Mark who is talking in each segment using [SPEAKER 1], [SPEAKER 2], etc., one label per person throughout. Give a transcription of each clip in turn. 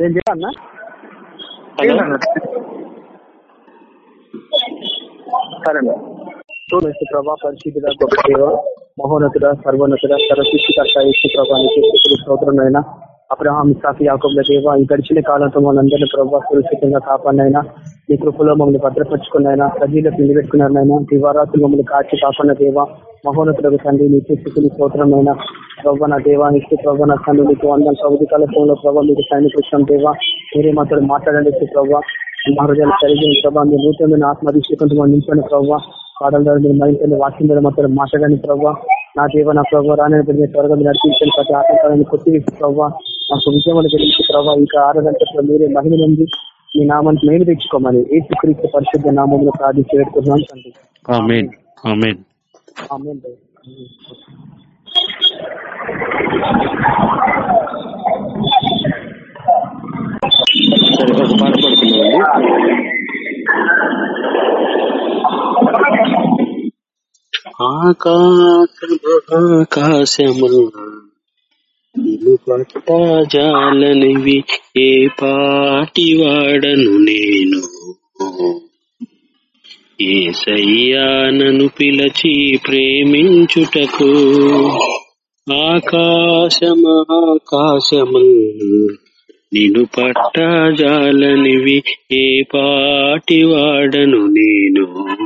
[SPEAKER 1] చేయాలన్నా
[SPEAKER 2] హలో.
[SPEAKER 1] సరే చూడండి ప్రభా పరిశుద్ధుడ గొప్ప మహోన్నతుడ సర్వోన్నతుడ సర్వశిష్టికర్త ఇష్ట ప్రభానికి స్తోత్రంలో అబ్రహాం సాకి యాకబుల దేవ ఈ గడిచిన కాలంతో మనందరినీ ప్రభావ సురక్షితంగా కాపాడినైనా మీ కృపలో మమ్మల్ని భద్రపరుచుకున్నైనా ప్రజలకు నిలబెట్టుకున్నారనైనా దివారాత్రులు మమ్మల్ని కాచి కాపాడిన దేవ మహోన్నతులకు తండ్రి నీకు స్థితిని స్తోత్రమైన ప్రభావ నా దేవా ఇష్ట ప్రభావ నా తండ్రి నీకు వందల ప్రభుత్వ కాలంలో ప్రభావ మీకు సైనికృష్ణం దేవ మీరే మాతో మాట్లాడండి ప్రభావ మా హృదయాలు కలిగిన ప్రభావ మీ నూతనమైన ఆత్మభిషేకంతో నింపండి ప్రభావ పాడల ద్వారా మీరు మరింత వాక్యం ద్వారా మాతో మాట్లాడండి ప్రభావ నా దేవ నా ప్రభావ రాని త్వరగా మీరు నడిపించండి. ప్రతి ఆటంకాలను కొట్టివేసి ప్రభావ మాకు విజయములు కలిగించి ప్రభావ ఇంకా ఆరు గంటల మీరే మహిళ నుండి మీ నామాన్ని మేము తెచ్చుకోమని ఏ క్రీస్తు పరిశుద్ధ నామంలో ప్రార్థించి పెట్టుకున్నాం తండ్రి.
[SPEAKER 2] ఆమెన్. ఆమెన్. సరే ఒక పాట పాడుతున్నామండి ఆకాశము నిన్ను పట్టజాలనివి ఏ పాటి వాడను నేను? ఏసయ్యానను పిలచి ప్రేమించుటకు. ఆకాశమాకాశము ఆకాశము నిన్ను పట్టజాలనివి ఏ పాటి వాడను నేను.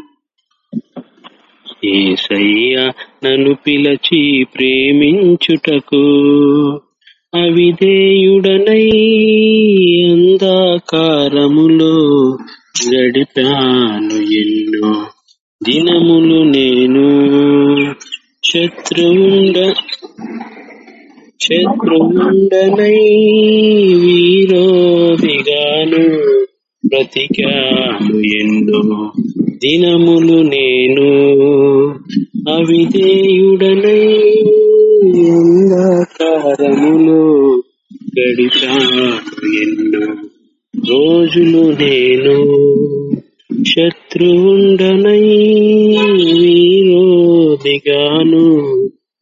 [SPEAKER 2] ఏసయ్య నన్ను పిలచి ప్రేమించుటకు అవిధేయుడనై అందాకారములో గడిపాను ఎన్నో దినములు నేను శత్రువుండ శత్రువుండనై వీరోదిగాను బ్రతికాను ఎన్నో దినములు నేను అవిధేయుడనై అంధకారములో గడిపాను ఎన్నో రోజులు నేను శత్రువుండనై వీరోదిగాను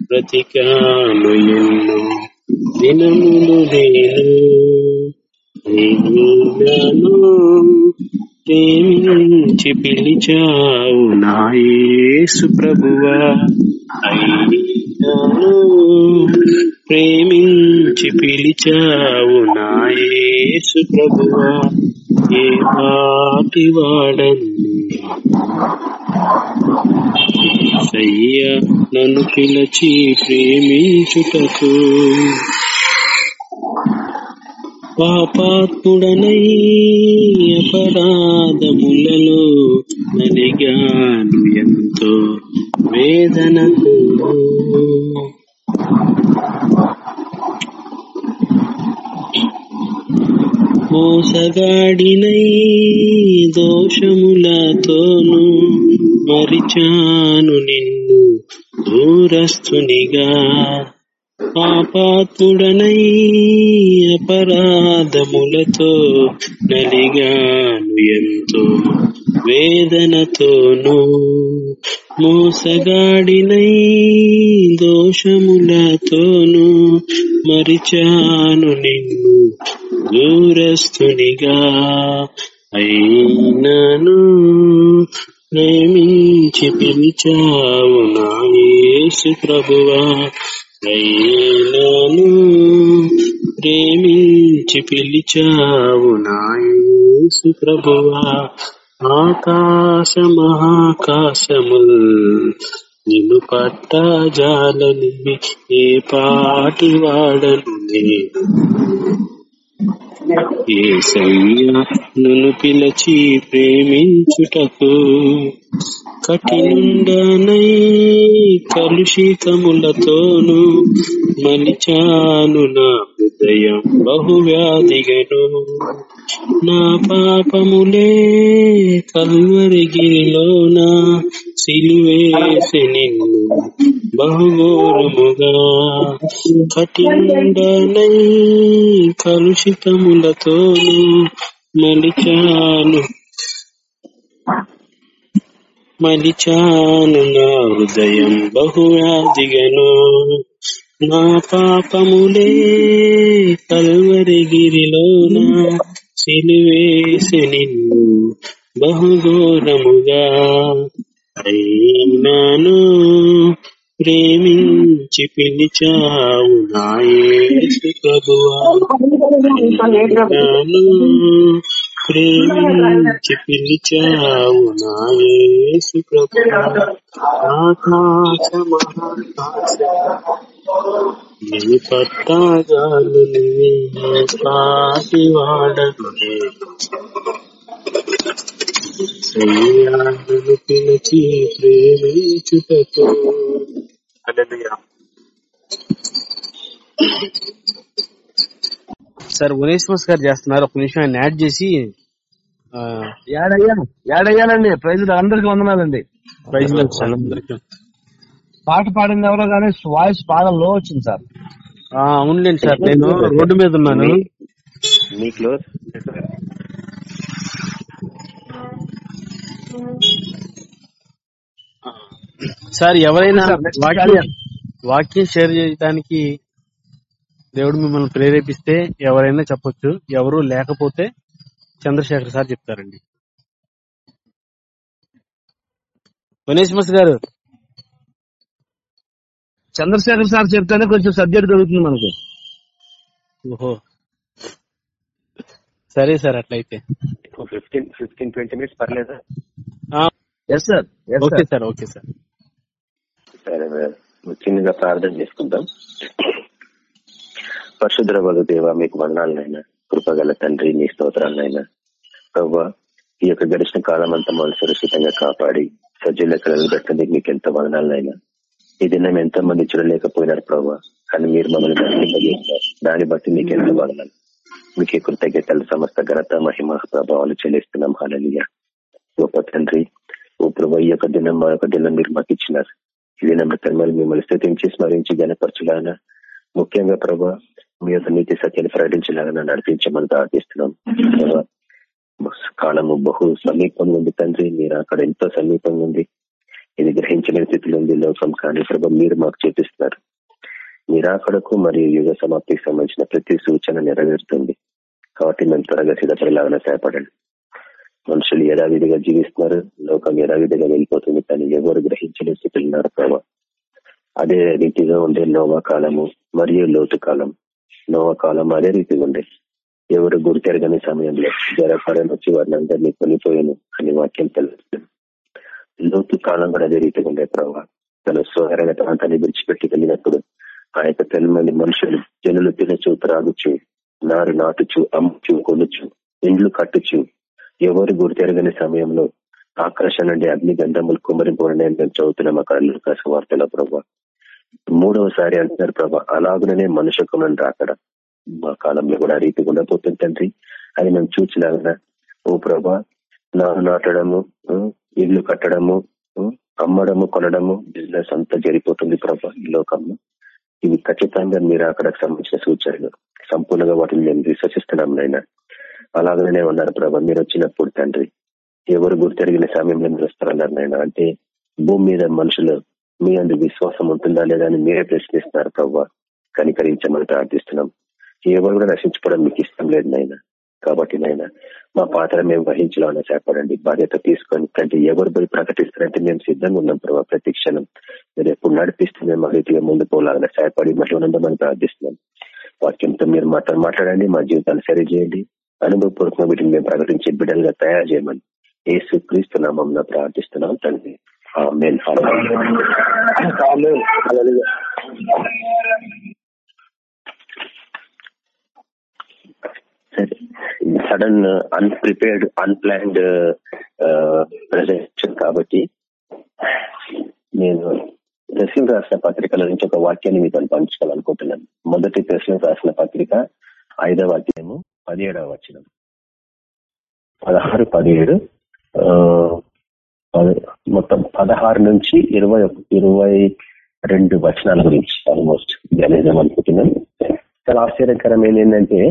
[SPEAKER 2] బ్రతికాను ఎన్నో దినములు నేను ప్రేమించి పిలిచావు నాయసు ప్రభువా. అయినాను ప్రేమించి పిలిచావు నాయేసు ప్రభువా ఏ పాటి వాడని. సయ్య నన్ను పిలిచి ప్రేమించుటకు. పాపాత్ముడనై అపరాధములలో నలిగాను. ఎంతో వేదనకు మోసగాడినై దోషములతోను మరిచాను నిన్ను దూరస్తునిగా. పాపాత్ముడనై అపరాధములతో నలిగాను ఎంతో వేదనతోనూ. మోసగాడినై దోషములతోనూ మరిచాను నిన్ను దూరస్తునిగా. అయినను ప్రేమించి పిలిచావు నా యేసు ప్రభువా అయినను ప్రేమించి పిలిచావు నాయసు ప్రభువా ఆకాశ మహాకాశముల్ నిన్ను పట్టజాలని ఏ పాటి వాడను నేను. ఏసయ్యా నన్ను పిలచి ప్రేమించుటకు కఠినుండనై కలుషితములతోను మలిచాను నా హృదయం బహువ్యాధిగను నా పాపములే కల్వరిగిరిలోన సిలువేసి నిన్ను బహుఘోరముగా. కఠినుండనై కలుషితములతోను మలిచాను. మలిచాను నా హృదయం బహువ్యాధిగను నా పాపములే కల్వరిగిరిలోన సిలువేసి నిన్ను బహుఘోరముగా అయినాను ప్రేమించి పిలిచావు నాయసు ప్రభువా ప్రేమించి పిలిచావు నాయసు ప్రభువా ఆకాశ మహాకాశ నీ పట్టాగాలు పాటి వాడను శ్రేయాలను పిలిచి ప్రేమించుటకు అదే
[SPEAKER 3] సార్ ఉనేశ్వస్ గారు చేస్తున్నారు. ఒక నిమిషం ఆయన యాడ్ చేసి ఆ,
[SPEAKER 4] ఏడయ్యా ఏడయ్యాలండి ప్రైజులు అందరికి వందనాలండి.
[SPEAKER 3] ప్రైజ్.
[SPEAKER 4] పాట పాడింది ఎవరో కానీ వాయిస్ బాగా లో వచ్చింది సార్.
[SPEAKER 3] ఆ, అవునులేండి సార్. నేను రోడ్డు మీద ఉన్నాను.
[SPEAKER 5] మీ క్లోజ్.
[SPEAKER 3] సార్ ఎవరైనా. వాక్యం షేర్ చేయడానికి దేవుడు మిమ్మల్ని ప్రేరేపిస్తే ఎవరైనా చెప్పొచ్చు. ఎవరు లేకపోతే చంద్రశేఖర్ సార్ చెప్తారండి. వనేశ్మస్ గారు.
[SPEAKER 4] చంద్రశేఖర్ సార్ చెప్తేనే కొంచెం సబ్జెక్ట్ దొరుకుతుంది మనకు.
[SPEAKER 3] ఓహో. సరే సార్ అట్లయితే.
[SPEAKER 5] ఫిఫ్టీన్ ఫిఫ్టీన్ ట్వంటీ మినిట్స్ పర్లేదా
[SPEAKER 4] yes sir
[SPEAKER 3] okay sir okay sir.
[SPEAKER 5] సరే మరి. చిన్నగా ప్రార్థన చేసుకుందాం. పరిశుద్ర దేవ మీకు వందనాలనైనా కృపగల తండ్రి నీ స్తోత్రాలనైనా. ప్రభా ఈ యొక్క గడిచిన కాలం అంతా మనం సురక్షితంగా కాపాడి సజ్జల కళలు పెట్టినందుకు మీకు ఎంతో వదనాలనైనా. ఈ దినం ఎంతో మంది చూడలేకపోయినారు ప్రభా కానీ మీరు మమ్మల్ని దర్శింపజేస్తారు దాన్ని బట్టి మీకు ఎంతో వదనాలు. మీకు కృతజ్ఞతలు సమస్త ఘనత మహిమ ప్రభావాలు చెల్లిస్తున్నాం. హాలలియ గొప్ప తండ్రి ఓ ప్రభా ఈ యొక్క దినం మా యొక్క దినం మీరు మాకు ఇచ్చినారు. ఈ దినం మిమ్మల్ని మిమ్మల్ని స్థితించి స్మరించి గనపరచులాగా ముఖ్యంగా ప్రభా మీ యొక్క నీతి సత్యాన్ని ప్రకటించలాగా నడిపించమని ప్రార్థిస్తున్నాం కాలము బహు సమీపంగా ఉంది తండ్రి మీరు అక్కడ ఎంతో సమీపంగా ఉంది ఇది గ్రహించలేని స్థితిలో ఉంది లోకం కానీ ప్రభు మీరు మాకు చూపిస్తున్నారు. నిరాకడకు మరియు యుగ సమాప్తికి సంబంధించిన ప్రతి సూచన నెరవేరుతుంది. కాబట్టి మేము త్వరగా సిద్ధపడేలాగా సహాయపడండి. మనుషులు యథావిధిగా జీవిస్తున్నారు? లోకం యథావిధిగా వెళ్ళిపోతుంది? కానీ ఎవరు గ్రహించలేని స్థితిలో ఉన్నారు ప్రభా? అదే రీతిగా ఉండే నోవా కాలము మరియు లోతు కాలం నోవ కాలం అదే రీతిగా ఉండే ఎవరు గుర్తెరగని సమయంలో జరపరం వచ్చి వారిని అందరినీ కొనిపోయాను అని వాక్యం తెలుస్తుంది. లోతు కాలం కూడా అదే రీతిగా ఉండే ప్రభావ తన స్వహరణ ప్రాంతాన్ని విడిచిపెట్టి వెళ్ళినప్పుడు ఆ యొక్క తెల్ల మనుషులు జనులు తినచు త్రాగుచు నారు నాటుచు అమ్ముచు కొనుచు ఇండ్లు కట్టుచు ఎవరు గుర్తెరగని సమయంలో ఆకాశం నుండి అగ్ని గంధములు కుమరింపబడిన మేము చదువుతున్నాం. అక్కడ వార్తల ప్రభావ మూడవసారి అంటున్నారు ప్రభా అలాగుననే మనుష్య కుమరని రాకడ. మా కాలంలో కూడా ఆ రీతి ఉండబోతుంది తండ్రి. అది మేము చూచలాగా ఓ ప్రభా నారు నాటడము ఇల్లు కట్టడము అమ్మడము కొనడము బిజినెస్ అంతా జరిగిపోతుంది ప్రభా ఈ లోకంలో. ఇవి ఖచ్చితంగా మీరు అక్కడ సంబంధించిన సూచనలు. సంపూర్ణంగా వాటిని మేము విశ్వసిస్తున్నాం నాయన. అలాగనే ఉన్నారు ప్రభా మీరు వచ్చినప్పుడు తండ్రి. ఎవరు గుర్తెరిగిన సమయంలో మీరు వస్తారన్నారు నాయన. అంటే భూమి మీద మనుషులు మీ అందు విశ్వాసం ఉంటుందా లేదా అని మీరే ప్రశ్నిస్తున్నారు ప్రభా కనికరించమని ప్రార్థిస్తున్నాం. ఎవరు కూడా నశించుకోవడం మీకు ఇష్టం లేదు నాయన. కాబట్టి నాయన మా పాత్ర మేము వహించాలని చేపడండి. బాధ్యత తీసుకొని అంటే ఎవరు పోయి ప్రకటిస్తారంటే మేము సిద్ధంగా ఉన్నాం ప్రభావ ప్రతి క్షణం మీరు ఎప్పుడు నడిపిస్తే మేము ఆ రీతిగా ముందు పోలాగా సహాయపడి మళ్ళీ ఉండమని ప్రార్థిస్తున్నాం. వాక్యంతో మీరు మాట మాట్లాడండి మా జీవితాన్ని సరిచేయండి. అనుభవపూర్వకంగా వీటిని మేము ప్రకటించే బిడ్డలుగా తయారు చేయమని ఏసు క్రీస్తు నామం ప్రార్థిస్తున్నాం తండ్రి. ఆమేన్. సడన్ అన్ప్రిపేర్డ్ అన్ప్లాన్డ్ ప్రజెంటేషన్ కాబట్టి నేను దశం రాసిన పత్రికల నుంచి ఒక వాక్యాన్ని మీతో పంచుకోవాలనుకుంటున్నాను. మొదటి దశం రాసిన పత్రిక ఐదవ అధ్యాయము పదిహేడవ వచ్చిన పదహారు పదిహేడు మొత్తం పదహారు నుంచి ఇరవై ఒక- ఇరవై రెండు వచనాల గురించి ఆల్మోస్ట్ ధ్యానిద్దాం అనుకుంటున్నాను చాలా ఆశ్చర్యకరమైన ఏంటంటే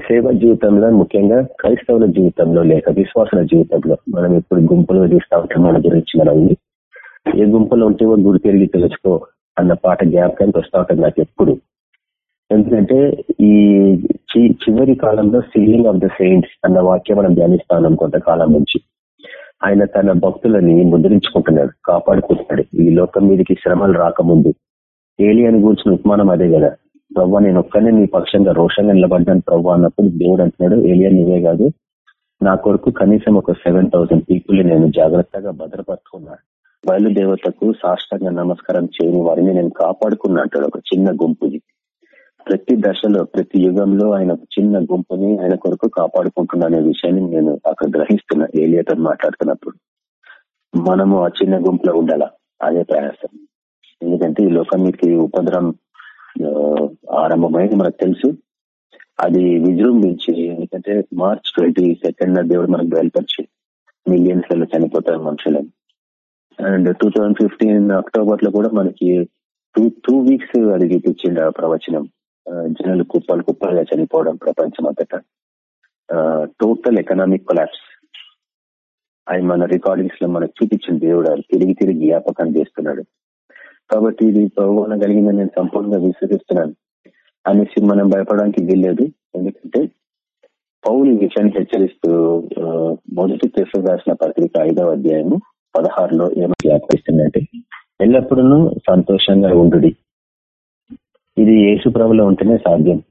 [SPEAKER 5] సేవ జీవితంలో ముఖ్యంగా క్రైస్తవుల జీవితంలో లేక విశ్వాసుల జీవితంలో మనం ఇప్పుడు గుంపులుగా చూస్తూ ఉంటాం మన గురించి మనం ఏ గుంపులో ఉంటేవో గుడి తిరిగి తెలుసుకో అన్న పాట జ్ఞాపకానికి వస్తూ ఉంటుంది నాకు ఎప్పుడు. ఎందుకంటే ఈ చివరి కాలంలో సీలింగ్ ఆఫ్ ద సెయింట్స్ అన్న వాక్యం మనం ధ్యానిస్తాం కొంతకాలం నుంచి. ఆయన తన భక్తులని ముద్రించుకుంటున్నాడు కాపాడుకుంటున్నాడు. ఈ లోకం మీదకి శ్రమలు రాకముందు. ఏలియన్ గురించిన ఉపమానం అదే కదా ప్రవ్వా నేను ఒక్కనే నీ పక్షంగా రోషంగా నిలబడ్డాను ప్రవ్వా అన్నప్పుడు దేవుడు అంటున్నాడు ఏలియన్ ఇవే కాదు. నా కొరకు కనీసం ఒక సెవెన్ థౌసండ్ పీపుల్ నేను జాగ్రత్తగా భద్రపరుచుకున్నాను బయలుదేవతకు సాష్టంగా నమస్కారం చేయని వారిని నేను కాపాడుకున్నా అంటాడు ఒక చిన్న గుంపుది. ప్రతి దశలో ప్రతి యుగంలో ఆయన చిన్న గుంపుని ఆయన కొరకు కాపాడుకుంటున్నా అనే విషయాన్ని నేను అక్కడ గ్రహిస్తున్నా ఏలియాతో మాట్లాడుతున్నప్పుడు. మనము ఆ చిన్న గుంపులో ఉండాలా? అదే ప్రయాసం. ఎందుకంటే ఈ లోకం మీదకి ఉపద్రం ఆరంభమైంది మనకు తెలుసు. అది విజృంభించి ఎందుకంటే మార్చ్ ట్వంటీ సెకండ్ దేవుడు మనకు బయలుపరిచి మిలియన్స్లలో చనిపోతారు మనుషులని. అండ్ టూ థౌజండ్ ఫిఫ్టీన్ అక్టోబర్లో కూడా మనకి టూ టూ వీక్స్ అది చూపించింది ఆ ప్రవచనం. జనాలు కుప్పలు కుప్పలుగా చనిపోవడం ప్రపంచం అంతటా టోటల్ ఎకనామిక్ కొలాప్స్ ఆయన మన రికార్డింగ్స్లో మనకు చూపించిన దేవుడు తిరిగి తిరిగి జ్ఞాపకం చేస్తున్నాడు. కాబట్టి ఇది ప్రభుత్వం కలిగిందని నేను సంపూర్ణంగా విశ్వసిస్తున్నాను. అనేసి మనం భయపడడానికి వీల్లేదు. ఎందుకంటే పౌలు విషయాన్ని హెచ్చరిస్తూ మొదటి తెలుసు రాసిన పత్రిక ఐదవ అధ్యాయము పదహారులో ఏమో జ్ఞాపకిస్తుందంటే ఎల్లప్పుడూ సంతోషంగా ఉండుడి ఇది యేసు ప్రభులో ఉంటేనే సాధ్యం.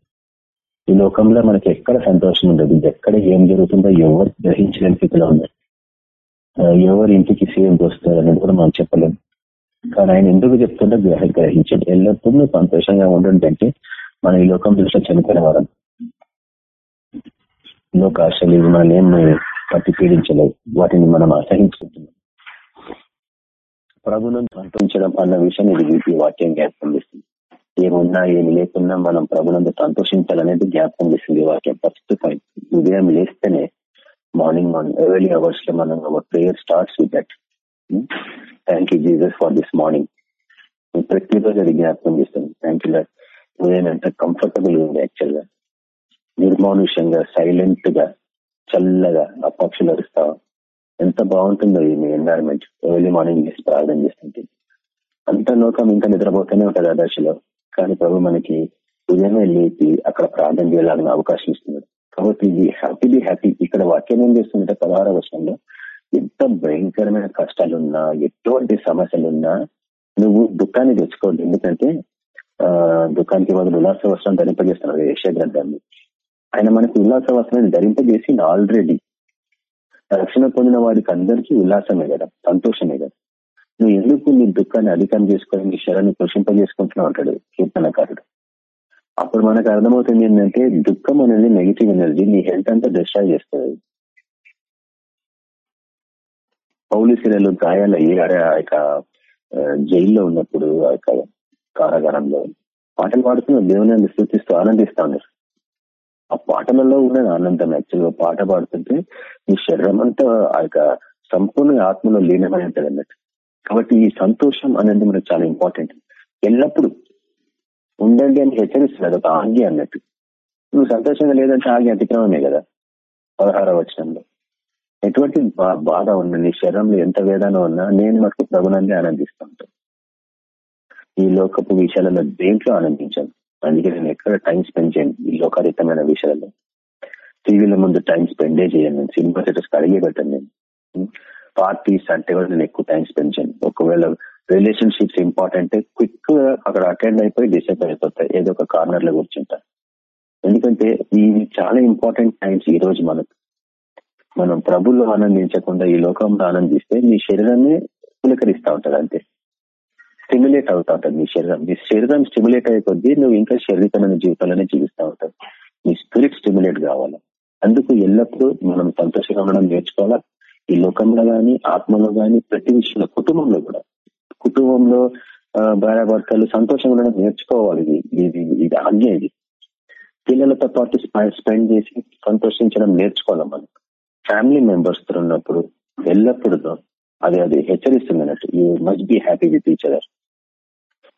[SPEAKER 5] ఈ లోకంలో మనకి ఎక్కడ సంతోషం ఉండదు. ఎక్కడ ఏం జరుగుతుందో ఎవరు గ్రహించలేని స్థితిలో ఉన్నారు. ఎవరు ఇంటికి సేమ్ వస్తారు అనేది కూడా మనం చెప్పలేము కానీ ఆయన ఎందుకు చెప్తుంటే గ్రహ గ్రహించండి. ఎల్లప్పుడూ సంతోషంగా ఉండండి అంటే మన ఈ లోకం దృష్టిలో చనిపోయిన వారం లోకాశలు మనల్ని ఏం పట్టి పీడించలేవు. వాటిని మనం అసహించుకుంటున్నాం. ప్రభులను పంపించడం అన్న విషయం ఇది వాక్యం జ్ఞాపకం చేస్తుంది. ఏమున్నా ఏమి లేకున్నా మనం ప్రభునందు సంతోషించాలనేది జ్ఞాపకం చేస్తుంది వాక్యం. ఫస్ట్ పాయింట్ ఉదయం లేస్తేనే మార్నింగ్ మార్నింగ్ ఎర్లీ అవర్స్లో మనం our prayer starts with that thank you Jesus for this morning ప్రతిరోజు అది జ్ఞాపకం చేస్తుంది. థ్యాంక్ యూ ఉదయం ఎంత కంఫర్టబుల్ ఉంది యాక్చువల్గా. నిర్మానుష్యంగా సైలెంట్గా చల్లగా ఆ పక్షులు అరుస్తా. ఎంత బాగుంటుందో ఈ ఎన్వైరన్మెంట్ ఎర్లీ మార్నింగ్ చేసి ప్రార్థన చేస్తుంటే. అంత లోకం ఇంకా నిద్రపోతూనే ఉంటుంది ఆ దశలో. కానీ ప్రభు మనకి ఉదయమే లేపి అక్కడ ప్రార్థన చేయాలని అవకాశం ఇస్తున్నాడు కాబట్టి ఇది హ్యాపీ బి హ్యాపీ ఇక్కడ వాక్యం ఏం చేస్తుందంటే పదహార వర్షంలో ఎంత భయంకరమైన కష్టాలున్నా ఎటువంటి సమస్యలున్నా నువ్వు దుఃఖాన్ని తెచ్చుకోవద్దు. ఎందుకంటే ఆ దుఃఖానికి వాళ్ళు ఉల్లాస వస్త్రం ధరింపజేస్తున్నారు యశ గ్రంథాన్ని. ఆయన మనకు ఉల్లాస వస్త్రాన్ని ధరింపజేసి ఆల్రెడీ రక్షణ పొందిన వారికి అందరికీ ఉల్లాసమే కదా సంతోషమే కదా. నువ్వు ఎందుకు నీ దుఃఖాన్ని అధికం చేసుకొని నీ శరాన్ని పోషింపజేసుకుంటున్నావు అంటాడు కీర్తనకారుడు అప్పుడు మనకు అర్థమవుతుంది ఏంటంటే దుఃఖం అనేది నెగిటివ్ ఎనర్జీ నీ హెల్త్ అంతా డిస్ట్రాయ్ చేస్తుంది. పౌలిశీలలు గాయాలయ్యి అరే ఆ యొక్క జైల్లో ఉన్నప్పుడు ఆ యొక్క కారాగారంలో పాటలు పాడుతూ దేవుని స్థుతిస్తూ ఆనందిస్తా ఉన్నారు. ఆ పాటలలో ఉన్న ఆనందం యాక్చువల్గా పాట పాడుతుంటే నీ శరీరం అంతా ఆ యొక్క సంపూర్ణ ఆత్మలో లీనమై ఉంటుంది అన్నట్టు. కాబట్టి ఈ సంతోషం అనేది మనకు చాలా ఇంపార్టెంట్ ఎల్లప్పుడు ఉండండి అని హెచ్చరిస్తుంది ఒక ఆజ్ఞ అన్నట్టు. నువ్వు సంతోషంగా లేదంటే ఆజ్ఞ అతిక్రమమే కదా? పదహార వచనంలో. ఎటువంటి బాధ ఉన్నా నీ శరీరంలో ఎంత వేదన ఉన్నా నేను మటుకు ప్రభునంది ఆనందిస్తూ ఈ లోకపు విషయాలలో దేంట్లో ఆనందించాను? అందుకే నేను ఎక్కడ టైం స్పెండ్ చేయను ఈ లోకాతీతమైన విషయాలలో. టీవీల ముందు టైం స్పెండే చేయను. నేను సినిమా సెటర్స్ అడిగే పెట్టాను నేను. పార్టీస్ అంటే కూడా నేను ఎక్కువ టైం స్పెండ్ చేయను. ఒకవేళ రిలేషన్షిప్స్ ఇంపార్టెంట్ క్విక్ అక్కడ అటెండ్ అయిపోయి డిసైడ్ అయిపోతాయి ఏదో ఒక కార్నర్లో కూర్చుంటారు ఎందుకంటే ఇవి చాలా ఇంపార్టెంట్ టైమ్స్ ఈ రోజు మనకు. మనం ప్రభుల్లో ఆనందించకుండా ఈ లోకంలో ఆనందిస్తే మీ శరీరాన్ని పులకరిస్తూ ఉంటది అంతే. స్టిమ్యులేట్ అవుతా ఉంటుంది మీ శరీరం. మీ శరీరం స్టిమ్యులేట్ అయ్యే కొద్దీ నువ్వు ఇంకా శరీరమైన జీవితాలనే జీవిస్తూ ఉంటావు. మీ స్పిరిట్ స్టిమ్యులేట్ కావాలి? అందుకు ఎల్లప్పుడూ మనం సంతోషంగా ఉండడం నేర్చుకోవాలా? ఈ లోకంలో గాని ఆత్మలో గాని ప్రతి విషయంలో కుటుంబంలో కూడా. కుటుంబంలో భార్యాభర్తలు సంతోషంగా ఉండడం నేర్చుకోవాలి ఇది. ఇది ఆజ్ఞ ఇది. పిల్లలతో పాటు స్పెండ్ చేసి సంతోషించడం నేర్చుకోవాలి మనం. ఫ్యామిలీ మెంబర్స్తో ఉన్నప్పుడు ఎల్లప్పుడూ అది అది హెచ్చరిస్తుంది అన్నట్టు you must be happy with each other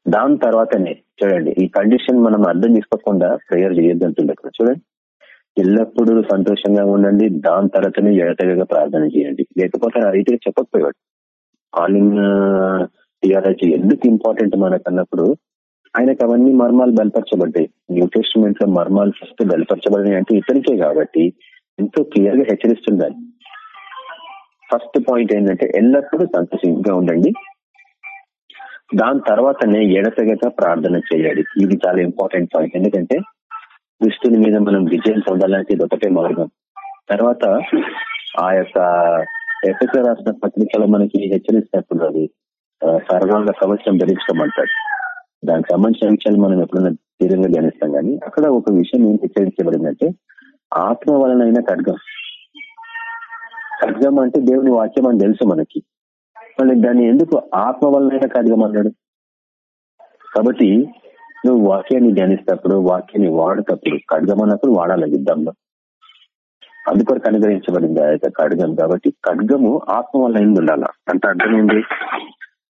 [SPEAKER 5] దాని తర్వాతనే చూడండి ఈ కండిషన్ మనం అర్థం చేసుకోకుండా ప్రేయర్ చేయొద్దంటుంది అక్కడ చూడండి. ఎల్లప్పుడూ సంతోషంగా ఉండండి. దాని తర్వాతనే ఎడతగా ప్రార్థన చేయండి. లేకపోతే ఆ రీతిగా చెప్పకపోయాడు కాలింగ్ థియాలజీ ఎందుకు ఇంపార్టెంట్ మనకు ఆయనకు అవన్నీ మర్మాలు బలపరచబడ్డాయి. న్యూ టెస్ట్మెంట్లో మర్మాలు ఫస్ట్ బలపరచబడినాయి అంటే ఇతనికే కాబట్టి ఎంతో క్లియర్గా హెచ్చరిస్తుండాలి. ఫస్ట్ పాయింట్ ఏంటంటే ఎల్లప్పుడూ సంతోషంగా ఉండండి. దాని తర్వాతనే ఎడతెగక ప్రార్థన చేయాలి. ఇది చాలా ఇంపార్టెంట్ పాయింట్. ఎందుకంటే దుష్టుని మీద మనం విజయం పొందాలంటే ఇది ఒకటే మార్గం. తర్వాత ఆ యొక్క ఎఫ్ఎస్ రాసిన పత్రికలో మనకి హెచ్చరిస్తున్నప్పుడు అది సర్వాంగ కవచం ధరించుకోమంటాడు దానికి సంబంధించిన విషయాలు మనం ఎప్పుడైనా తీరంగా ధ్యానిస్తాం కానీ అక్కడ ఒక విషయం ఏం హెచ్చరించబడిందంటే ఆత్మ వలనైనా ఖడ్గం. ఖడ్గం అంటే దేవుని వాక్యం అని తెలుసు మనకి. మళ్ళీ దాన్ని ఎందుకు ఆత్మ వలనైనా ఖడ్గం అన్నాడు? కాబట్టి నువ్వు వాక్యాన్ని ధ్యానిస్తప్పుడు వాక్యాన్ని వాడేటప్పుడు ఖడ్గమన్నప్పుడు వాడాలి యుద్ధంలో. అందుకొరకు అనుగ్రహించబడింది ఆ యొక్క ఖడ్గం. కాబట్టి ఖడ్గము ఆత్మ వల్ల ఎందు ఉండాల. అంటే అర్థం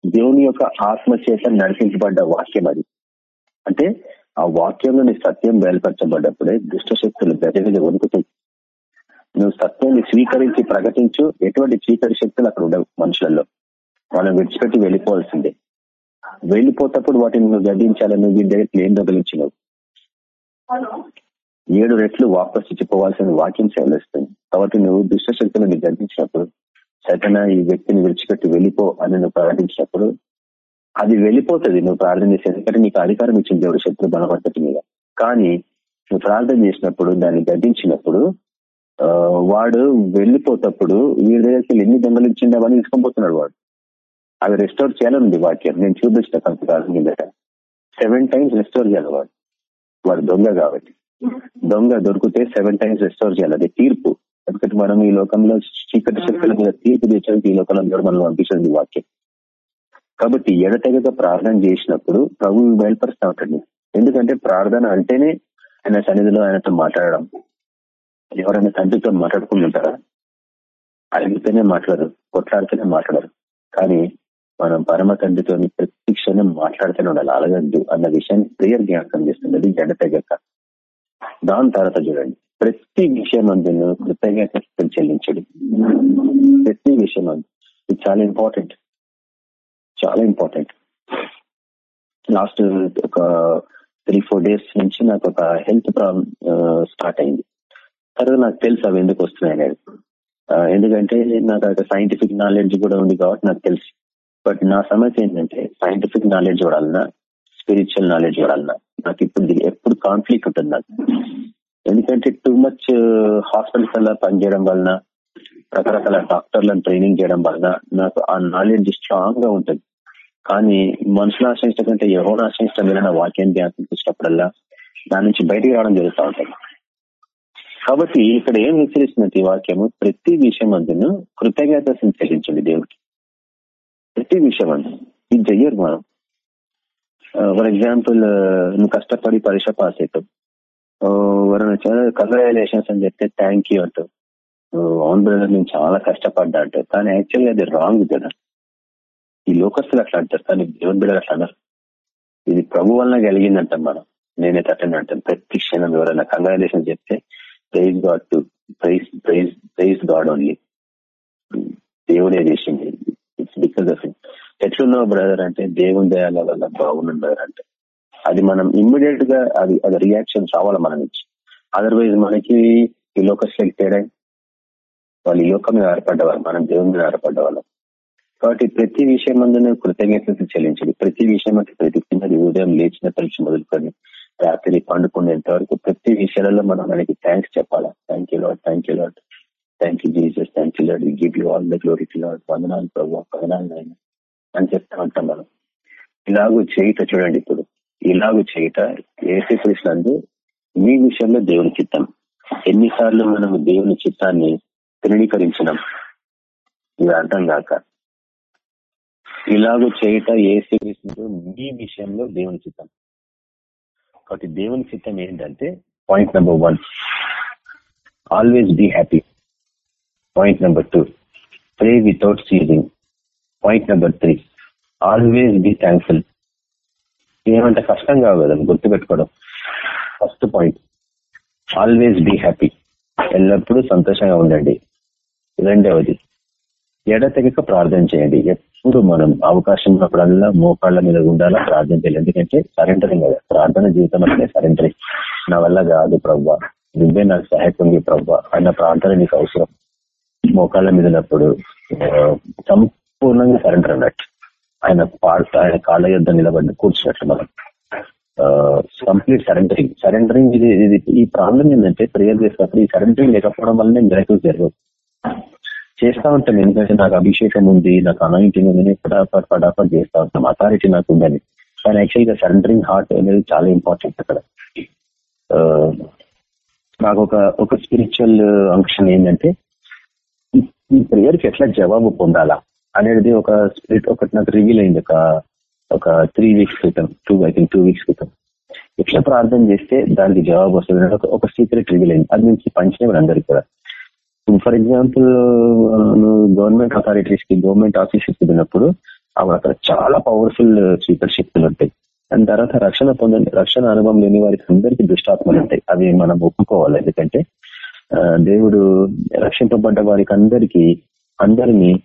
[SPEAKER 5] దేవుని యొక్క ఆత్మ చేత నడిపించబడ్డ వాక్యం అది. అంటే ఆ వాక్యంలోని సత్యం బయలుపరచబడ్డప్పుడే దుష్ట శక్తులు గజగజ వణుకుతాయి. నువ్వు సత్యాన్ని స్వీకరించి ప్రకటించు ఎటువంటి చీకటి శక్తులు అక్కడ ఉండవు మనుషులలో. మనం విడిచిపెట్టి వెళ్ళిపోవాల్సిందే. వెళ్ళిపోతప్పుడు వాటిని నువ్వు గడ్డించాలని వీడి దగ్గర ఏం దొంగలించినవు ఏడు రెట్లు వాపస్ ఇచ్చిపోవాల్సిన వాక్యం సేవలిస్తుంది. కాబట్టి నువ్వు దుష్ట శక్తులను గర్భించినప్పుడు సైతన ఈ వ్యక్తిని విడిచిపెట్టి వెళ్ళిపో అని నువ్వు ప్రకటించినప్పుడు అది వెళ్ళిపోతుంది. నువ్వు ప్రార్థన చేసే ఎందుకంటే నీకు అధికారం ఇచ్చింది దేవుడు శత్రు బలపడతటి మీద. కానీ నువ్వు ప్రార్థన చేసినప్పుడు దాన్ని గడ్డించినప్పుడు ఆ, వాడు వెళ్ళిపోతప్పుడు వీడి దగ్గరికి ఎన్ని దొంగలు ఇచ్చిండే అవన్నీ తీసుకొని వాడు. అవి రెస్టోర్ చేయాలనుంది వాక్యం. నేను చూపించిన కొంతకాలం కిందట సెవెన్ టైమ్స్ రెస్టోర్ చేయాలి వాడు. వాడు దొంగ కాబట్టి. దొంగ దొరికితే సెవెన్ టైమ్స్ రెస్టోర్ చేయాలి. అది తీర్పు. ఎందుకంటే మనం ఈ లోకంలో చీకటి శక్తుల మీద తీర్పు తెచ్చడానికి ఈ లోకంలో దేవుడు మనం పంపించండి వాక్యం. కాబట్టి ఎడతెగక ప్రార్థన చేసినప్పుడు ప్రభు బయలుపరుస్తూ ఉంటాడు ఎందుకంటే ప్రార్థన అంటేనే ఆయన సన్నిధిలో ఆయనతో మాట్లాడడం. ఎవరైనా తండ్రితో మాట్లాడుకుంటుంటారా? అడిగితేనే మాట్లాడరు కొట్లాడితేనే మాట్లాడరు. కానీ మనం పరమ తండ్రితో ప్రతి క్షణం మాట్లాడుతూనే ఉండాలి. అలగద్దు అన్న విషయాన్ని క్లియర్ జ్ఞాపకం చేస్తున్నది జనత తెగక దాని తర్వాత చూడండి. ప్రతి విషయం అందును కృతజ్ఞత చెల్లించడు. ప్రతి విషయం అందు. ఇది చాలా ఇంపార్టెంట్. చాలా ఇంపార్టెంట్. లాస్ట్ ఒక త్రీ ఫోర్ డేస్ నుంచి నాకు ఒక హెల్త్ ప్రాబ్లం స్టార్ట్ అయింది. తర్వాత నాకు తెలుసు అవి ఎందుకు వస్తున్నాయి అనేది. ఎందుకంటే నాకు ఒక సైంటిఫిక్ నాలెడ్జ్ కూడా ఉంది కాబట్టి నాకు తెలుసు. బట్ నా సమస్య ఏంటంటే సైంటిఫిక్ నాలెడ్జ్ వాడాలన్నా స్పిరిచువల్ నాలెడ్జ్ వాడాలన్నా నాకు ఇప్పుడు ఎప్పుడు కాన్ఫ్లిక్ట్ ఉంటుంది నాకు. ఎందుకంటే టూ మచ్ హాస్పిటల్స్ అలా పనిచేయడం వలన రకరకాల డాక్టర్లను ట్రైనింగ్ చేయడం వలన నాకు ఆ నాలెడ్జ్ స్ట్రాంగ్గా ఉంటుంది. కానీ మనుషులు ఆశ్రయించడం కంటే ఎవరు ఆశ్రయించడం వల్ల నా వాక్యాన్ని ధ్యానించినప్పుడల్లా దాని నుంచి బయటికి రావడం జరుగుతూ ఉంటుంది. కాబట్టి ఇక్కడ ఏం హెచ్చరిస్తున్నది వాక్యము? ప్రతి విషయం అందును కృతజ్ఞత చెల్లించండి దేవుడికి ప్రతి విషయం అందు ఇది చెయ్యరు మనం ఫర్ ఎగ్జాంపుల్ నువ్వు కష్టపడి పరీక్ష పాస్ అవుతావు ఎవరైనా కంగ్రాచులేషన్స్ అని చెప్తే థ్యాంక్ యూ అంటావు అవును బ్రదర్ నేను చాలా కష్టపడ్డా అంటావు కానీ యాక్చువల్గా అది రాంగ్ కదా ఈ లోకస్తులు అట్లా అంటారు కానీ దేవుని బిడ్డలు అట్లా అన్నారు ఇది ప్రభు వలన కలిగిందంటాం మనం నేనైతే అటెండ్ అంటాను ప్రతి క్షణం ఎవరైనా కంగ్రాచులేషన్ చెప్తే praise God to praise praise praise God only దేవుడే చేసింది ఇట్స్ బికాస్ ఆఫ్ ఎట్లున్నావు బ్రదర్ అంటే దేవుని దయాల వల్ల బాగున్నాను బ్రదర్ అంటే అది మనం ఇమ్మీడియట్గా అది అది రియాక్షన్ రావాలి మన నుంచి అదర్వైజ్ మనకి ఈ లోకస్లకి తేడా వాళ్ళు ఈ లోకం మీద ఆధారపడ్డవాళ్ళు మనం దేవుని మీద ఆధారపడ్డవాళ్ళం. కాబట్టి ప్రతి విషయం అందులో కృతజ్ఞతలు చెల్లించండి. ప్రతి విషయం అంటే ప్రతి చిన్నది ఉదయం లేచిన పరీక్ష మొదలుకొని రాత్రి పండుకునేంత వరకు ప్రతి విషయాలలో మనం మనకి థ్యాంక్స్ చెప్పాలా? Thank you Lord thank you Lord thank you Jesus thank you Lord give you all the glory to Lord వందనాలు ప్రభు వందనాలు నాయన అని చెప్తా ఉంటాం మనం. ఇలాగూ చేయుట చూడండి ఇప్పుడు. ఇలాగూ చేయుట ఏసీ కృష్ణందు మీ విషయంలో దేవుని చిత్తం. ఎన్నిసార్లు మనం దేవుని చిత్తాన్ని తృణీకరించినాం? ఇది అర్థం కాక. ఇలాగూ చేయుట ఏసీ కృష్ణుడు మీ విషయంలో దేవుని చిత్తం. కాబట్టి దేవుని చిత్తం ఏంటంటే point number one always be happy point number two pray without ceasing point number three always be thankful ఏమంటే కష్టం కావు కదా గుర్తుపెట్టుకోవడం. First point always be happy ఎల్లప్పుడూ సంతోషంగా ఉండండి. రెండవది ఎడతెగక ప్రార్థన చేయండి. ఎప్పుడు మనం అవకాశం ఉన్నప్పుడల్లా మోకాళ్ళ మీద ఉండాలా ప్రార్థన చేయాలి. ఎందుకంటే సరెండరింగ్ కదా ప్రార్థన జీవితం అంటే సరెండరింగ్. నా వల్ల కాదు ప్రవ్వా. నువ్వే నాకు సహాయకుంది ప్రవ్వా అన్న ప్రార్థన నీకు అవసరం. మోకాళ్ళ మీద ఉన్నప్పుడు సంపూర్ణంగా సరెండర్ అన్నట్టు. ఆయన పాడు ఆయన కాళ్ళ యుద్ధం నిలబడి కూర్చున్నట్లు మనం కంప్లీట్ సరెండరింగ్. సరెండరింగ్ ఇది ఇది ఈ ప్రాబ్లం ఏంటంటే ప్రేయర్ చేసినప్పుడు ఈ సరెండరింగ్ లేకపోవడం వల్లనే మిరకల్ జరగదు చేస్తా ఉంటాం ఎందుకంటే నాకు అభిషేకం ఉంది నాకు అనాయింటింగ్ ఉంది నేను ఫటాఫట్ చేస్తా ఉంటాం. అథారిటీ నాకు ఉందని. కానీ యాక్చువల్గా సరెండరింగ్ హార్ట్ అనేది చాలా ఇంపార్టెంట్ అక్కడ. నాకు ఒక ఒక స్పిరిచువల్ అంక్షన్ ఏంటంటే ఈ- ప్రేయర్కి కి ఎట్లా జవాబు పొందాలా అనేది ఒక స్పిరిట్ ఒకటి నాకు రివీల్ అయింది ఒక ఒక త్రీ వీక్స్ క్రితం two I think two weeks క్రితం. ఎట్లా ప్రార్థన చేస్తే దానికి జవాబు వస్తుంది ఒక- ఒక సీక్రెట్ రివీల్ అయింది. అది నుంచి పంచినవి అందరికి కూడా. ఫర్ ఎగ్జాంపుల్ గవర్నమెంట్ అథారిటీస్కి గవర్నమెంట్ ఆఫీసెస్కి వెళ్ళినప్పుడు అవి అక్కడ చాలా పవర్ఫుల్ స్పీకర్ శక్తులు ఉంటాయి. దాని తర్వాత రక్షణ పొందండి రక్షణ అనుభవం లేని వారికి అందరికీ దుష్టాత్మలు ఉంటాయి. అవి మనం ఒప్పుకోవాలి. ఎందుకంటే దేవుడు రక్షింపబడ్డ వారికి అందరికీ అందరినీ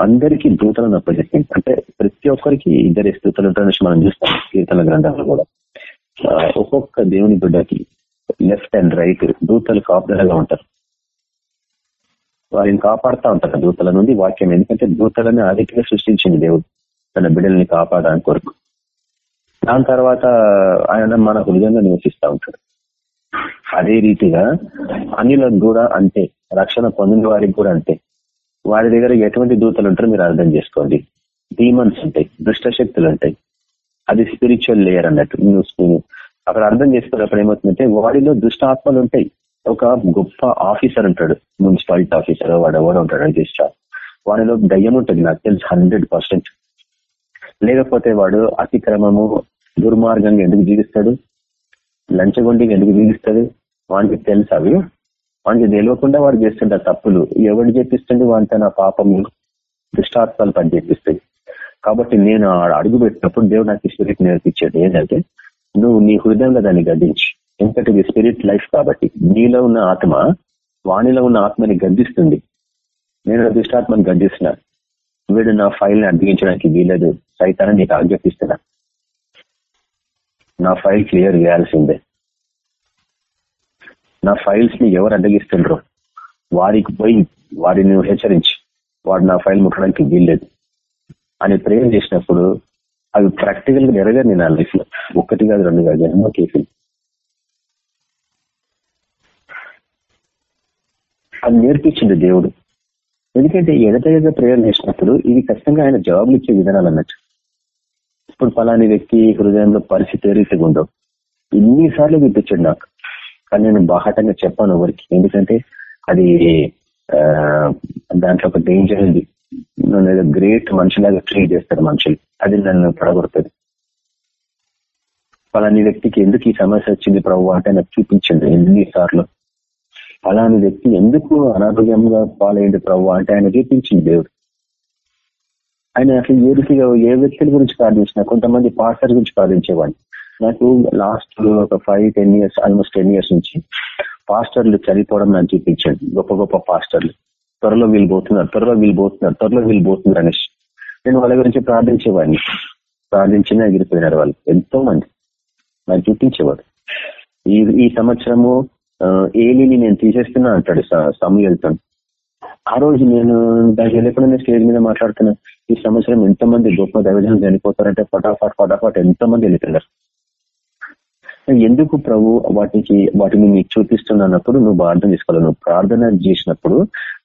[SPEAKER 5] అందరికీ దూతలను అప్పచెప్పింది అంటే ప్రతి ఒక్కరికి ఇద్దరు స్థూతలు ఉంటారని మనం చూస్తాం కీర్తన గ్రంథాలు కూడా. ఒక్కొక్క దేవుని బిడ్డకి లెఫ్ట్ అండ్ రైట్ దూతలు కాపుదలగా ఉంటారు. వారిని కాపాడుతా ఉంటారు దూతల నుండి వాక్యం ఎందుకంటే దూతలని ఆదిత్యంగా సృష్టించింది దేవుడు తన బిడ్డల్ని కాపాడడానికి కొరకు. దాని తర్వాత ఆయన మన హృదయంలో నివసిస్తూ ఉంటాడు. అదే రీతిగా అన్యులకు కూడా అంతే రక్షణ పొందిన వారికి కూడా అంతే వారి దగ్గర ఎటువంటి దూతలు ఉంటారో మీరు అర్థం చేసుకోండి. డీమన్స్ ఉంటాయి దుష్ట శక్తులు ఉంటాయి. అది స్పిరిచువల్ లేయర్ అన్నట్టు నువ్వు అక్కడ అర్థం చేసుకున్నప్పుడు ఏమవుతుందంటే వాడిలో దుష్ట ఆత్మలు ఉంటాయి. ఒక గొప్ప ఆఫీసర్ ఉంటాడు మున్సిపాలిటీ ఆఫీసర్ వాడు ఎవడో ఉంటాడు రిజిస్ట్రార్ వాడిలో దయ్యం ఉంటుంది నాకు తెలిసి హండ్రెడ్ పర్సెంట్ లేకపోతే వాడు అతిక్రమము దుర్మార్గంగా ఎందుకు జీవిస్తాడు? లంచగొండిగా ఎందుకు జీవిస్తాడు వానికి తెలుసు అవి. వానికి తెలియకుండా వాడు చేస్తుంటారు తప్పులు. ఎవడు చేపిస్తుంది వాని తన పాపం దుష్టాత్మాలు పని చేపిస్తుంది కాబట్టి నేను ఆడ అడుగు పెట్టినప్పుడు దేవుడు నాకు స్పిరిట్ నేర్పించాడు. ఏంటంటే నువ్వు నీ హృదయంలో దాన్ని గద్దించు. ఎందుకంటే ఇది స్పిరిట్ లైఫ్ కాబట్టి నీలో ఉన్న ఆత్మ వాణిలో ఉన్న ఆత్మని గద్దిస్తుంది. నేను దుష్టాత్మని గద్దిస్తున్నా. వీడు నా ఫైల్ని అడ్డగించడానికి వీలేదు సైతాన్ని నీకు ఆజ్ఞాపిస్తున్నా. నా ఫైల్ క్లియర్ చేయాల్సిందే. నా ఫైల్స్ని ఎవరు అడ్డగిస్తుండ్రో? వారికి పోయి వారిని హెచ్చరించి వాడు నా ఫైల్ ముట్టడానికి వీల్లేదు అని ప్రేయర్ చేసినప్పుడు అవి ప్రాక్టికల్గా నేను లిఫ్ట్లో లైఫ్లో. ఒక్కటి కాదు రెండు కాదు ఎన్నో కేసులు. అది నేర్పించింది దేవుడు. ఎందుకంటే ఎడతెగగా ప్రేయర్ చేసినప్పుడు ఇవి ఖచ్చితంగా ఆయన జవాబులు ఇచ్చే విధానాలు అన్నట్టు. ఇప్పుడు ఫలాని వ్యక్తి హృదయంలో పరిస్థితి ఏ రీతిగా ఉండవు ఇన్నిసార్లు వినిపించాడు నాకు. కానీ నేను బాహాటంగా చెప్పాను ఎవరికి. ఎందుకంటే అది దాంట్లో ఒక డేంజర్ ఉంది. నన్ను ఏదో గ్రేట్ మనిషిలాగా ట్రీట్ చేస్తారు మనుషులు. అది నన్ను పడగొడుతుంది. ఫలాని వ్యక్తికి ఎందుకు ఈ సమస్య వచ్చింది ప్రభు అంటే నాకు చూపించండి ఎన్నిసార్లు. ఫలాని వ్యక్తి ఎందుకు అనారోగ్యంగా పాలైంది ప్రభు అంటే ఆయన చూపించింది దేవుడు. ఆయన అసలు ఏ రీతిగా ఏ వ్యక్తుల గురించి ప్రార్థించిన కొంతమంది పాస్టర్ గురించి ప్రార్థించేవాడిని నాకు లాస్ట్ ఒక five ten years almost ten years నుంచి పాస్టర్లు చనిపోవడం నాకు చూపించండి. గొప్ప గొప్ప పాస్టర్లు. త్వరలో వీళ్ళు పోతున్నారు త్వరలో వీళ్ళు పోతున్నారు త్వరలో వీళ్ళు పోతున్నారు అనేసి. నేను వాళ్ళ గురించి ప్రార్థించేవాడిని. ప్రార్థించినా ఎగిరిపోయినారు వాళ్ళు. ఎంతో మంది నాకు చూపించేవాడు ఈ ఈ సంవత్సరము ఏలిని నేను తీసేస్తున్నా అంటాడు సమయలతో ఆ రోజు నేను దానికి వెళ్ళకుండా నేను స్టేజ్ మీద మాట్లాడుతున్నా ఈ సంవత్సరం ఎంతమంది గొప్ప దైవజనం చనిపోతారంటే ఫటాఫట్ ఫటాఫట్ ఎంతమంది వెళ్తున్నారు ఎందుకు ప్రభు వాటికి వాటిని నీకు చూపిస్తున్నప్పుడు నువ్వు అర్థం చేసుకోవాలి. నువ్వు ప్రార్థన చేసినప్పుడు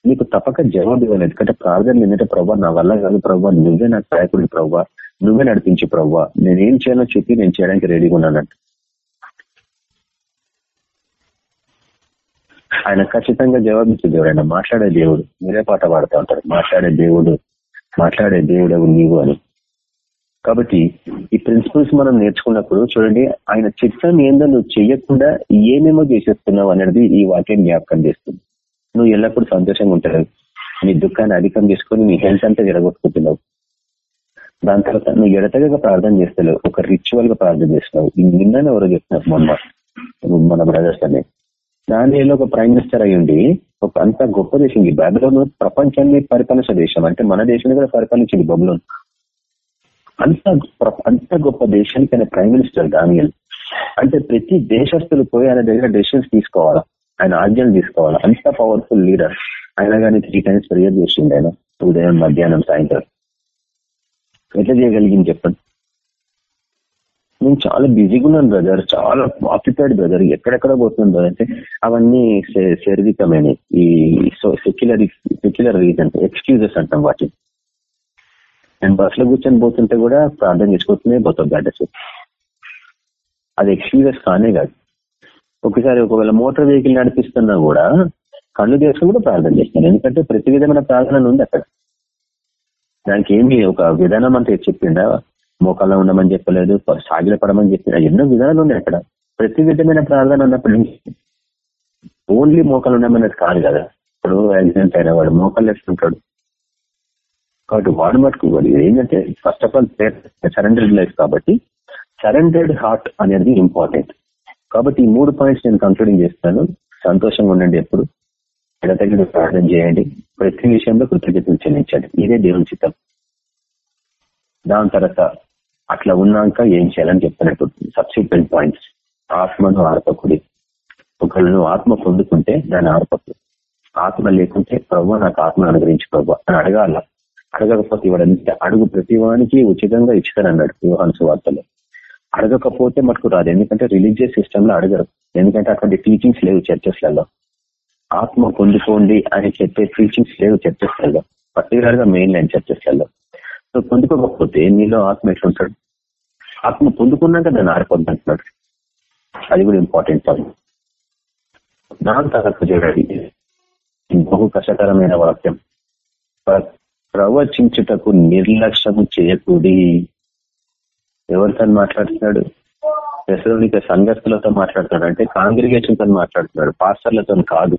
[SPEAKER 5] నీకు తప్పక జవాబు ఇవ్వాలి. ఎందుకంటే ప్రార్థన ఏంటంటే ప్రభావ నా వల్ల కాదు ప్రభావ నువ్వే నాకు సహాయకుడి ప్రభావ నువ్వే నడిపించు ప్రభావ నేనేం చేయాలో చెప్పి నేను చేయడానికి రెడీగా ఉన్నానంట ఆయన ఖచ్చితంగా జవాబిచ్చే దేవుడు ఆయన మాట్లాడే దేవుడు. మీరే పాట పాడుతూ ఉంటారు. మాట్లాడే దేవుడు మాట్లాడే దేవుడు నీవు అని. కాబట్టి ఈ ప్రిన్సిపల్స్ మనం నేర్చుకున్నప్పుడు చూడండి ఆయన చిత్తం ఏందో నువ్వు చెయ్యకుండా ఏమేమో చేసేస్తున్నావు అనేది ఈ వాక్యం జ్ఞాపకం చేస్తుంది. నువ్వు ఎల్లప్పుడూ సంతోషంగా ఉంటావు. నీ దుఃఖాన్ని అధికం చేసుకుని నీ హెల్త్ అంతా జరగొట్టుకుంటున్నావు దాని తర్వాత నువ్వు ఎడతగా ప్రార్థన చేస్తావు ఒక రిచువల్గా ప్రార్థన చేస్తున్నావు. నిన్న ఎవరో చెప్తున్నారు మొన్న. మన బ్రదర్స్ అనేది దానిలో ఒక ప్రైమ్ మినిస్టర్ అయ్యుండి ఒక అంత గొప్ప దేశం ఈ బైబిలోన్ ప్రపంచాన్ని పరిపాలించిన దేశం. అంటే మన దేశాన్ని కూడా పరిపాలించింది బబులోన్. అంత అంత గొప్ప దేశానికి ఆయన ప్రైమ్ మినిస్టర్ దానియల్ అంటే ప్రతి దేశస్తులు పోయి ఆయన దగ్గర డెసిషన్స్ తీసుకోవాలా? ఆయన ఆజ్ఞలు తీసుకోవాలా? అంత పవర్ఫుల్ లీడర్ ఆయన కానీ త్రీ టైమ్స్ ప్రేయర్ చేసిండు ఆయన. ఉదయం మధ్యాహ్నం సాయంత్రం. ఎట్లా చేయగలిగింది చెప్పండి? నేను చాలా బిజీగా ఉన్నాను బ్రదర్ చాలా ఆక్యుపైడ్ బ్రదర్ ఎక్కడెక్కడ పోతున్నాను బ్రదర్ అంటే అవన్నీ శారీరకమైన ఈ సెక్యులర్ సెక్యులర్ రీజన్స్ ఎక్స్క్యూజెస్ అంటాం వాటిని. నేను బస్సులో కూర్చొని పోతుంటే కూడా ప్రార్థన చేసుకుంటూనే పోతాం బ్యాటర్స్ అది ఎక్స్క్యూజెస్ కానే కాదు. ఒకసారి ఒకవేళ మోటార్ వెహికల్ నడిపిస్తున్నా కూడా కళ్ళు చేసుకుని కూడా ప్రార్థన చేస్తాను. ఎందుకంటే ప్రతి విధమైన ప్రార్థన ఉంది అక్కడ. దానికి ఏమి ఒక విధానం అంతా చెప్పిండా మోకాల్లో ఉండమని చెప్పలేదు సాగిల పడమని చెప్పిన ఎన్నో విధానాలు ఉన్నాయి అక్కడ. ప్రతి విధమైన ప్రార్థన ఉన్నప్పుడు ఓన్లీ మోకాలు ఉండమనేది కాదు కదా. ఇప్పుడు యాక్సిడెంట్ అయిన వాడు మోకాలు వేస్తుంటాడు కాబట్టి వాడు మటుకు ఏంటంటే first of all surrendered life కాబట్టి సరెండర్డ్ హార్ట్ అనేది ఇంపార్టెంట్ కాబట్టి ఈ మూడు పాయింట్స్ నేను కంక్లూడింగ్ చేస్తాను. సంతోషంగా ఉండండి ఎప్పుడు. ఎడతగిన ప్రార్థన చేయండి. ప్రతి విషయంలో కృతజ్ఞతలు చెల్లించండి. ఇదే దేవుని చిత్తం. దాని తర్వాత అట్లా ఉన్నాక ఏం చేయాలని చెప్తున్నట్టు సబ్సిక్వెంట్ పాయింట్స్ ఆత్మను ఆర్పకుడి. ఒకళ్ళు ఆత్మ పొందుకుంటే దాన్ని ఆర్పకుడు. ఆత్మ లేకుంటే ప్రభు నాకు ఆత్మ అనుగ్రహించి ప్రభు అని అడగాల. అడగకపోతే ఇవాడంటే అడుగు ప్రతి వానికి ఉచితంగా ఇచ్చారన్నాడు యోహాను వార్తలో అడగకపోతే మటుకు రాదు. ఎందుకంటే రిలీజియస్ సిస్టమ్లో అడగరు. ఎందుకంటే అటువంటి టీచింగ్స్ లేవు చర్చెస్లలో. ఆత్మ పొందుకోండి అని చెప్పే టీచింగ్స్ లేవు చర్చెస్లలో. పర్టికులర్గా మెయిన్ లైన్ చర్చెస్లలో. పొందుకోకపోతే నీలో ఆత్మ ఎట్లుంటాడు ఆత్మ పొందుకున్నాక దాన్ని ఆరిపోద్ది అంటున్నాడు. అది కూడా ఇంపార్టెంట్ పాయింట్. దాని తర్వాత చూడండి బహు కష్టకరమైన వాక్యం. ప్రవచించుటకు నిర్లక్ష్యము చేయకూడి ఎవరితో మాట్లాడుతున్నాడు? దశలోనిక సంఘస్థులతో మాట్లాడుతున్నాడు. అంటే కాంగ్రిగేషన్తో మాట్లాడుతున్నాడు. పాస్టర్లతో కాదు.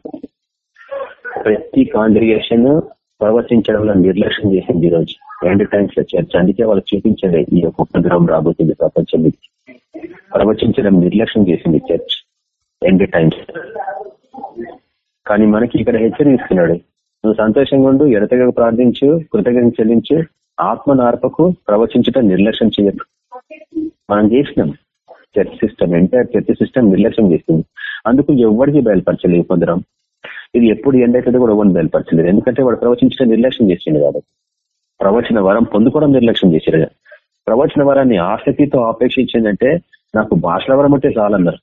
[SPEAKER 5] ప్రతి కాంగ్రిగేషన్ ప్రవచించడంలో నిర్లక్ష్యం చేసింది ఈ రోజు రెండు టైమ్స్లో చర్చ అందుకే వాళ్ళు చూపించలే ఈ యొక్క ఉపద్రవం రాబోతుంది ప్రపంచం ప్రవచించడం నిర్లక్ష్యం చేసింది చర్చ్ రెండు టైమ్స్ కానీ మనకి ఇక్కడ హెచ్చరిస్తున్నాడు నువ్వు సంతోషంగా ఉండు ఎడతగా ప్రార్థించు కృతజ్ఞత చెల్లించు ఆత్మ నార్పకు ప్రవచించడం నిర్లక్ష్యం చేయదు మనం చేసినాం. Church system entire church system నిర్లక్ష్యం చేస్తుంది అందుకు ఎవరికి బయలుపరచలేదు పొందడం ఇది ఎప్పుడు ఎండ్ అవుతుందో కూడా ఎవరిని బయలుపరచలేదు ఎందుకంటే వాడు ప్రవచించడం నిర్లక్ష్యం చేసిండు కాబట్టి. ప్రవచన వరం పొందుకోవడం నిర్లక్ష్యం చేశారు ప్రవచన వరాన్ని ఆసక్తితో ఆపేక్షించిందంటే నాకు భాషల వరం అంటే చాలన్నారు.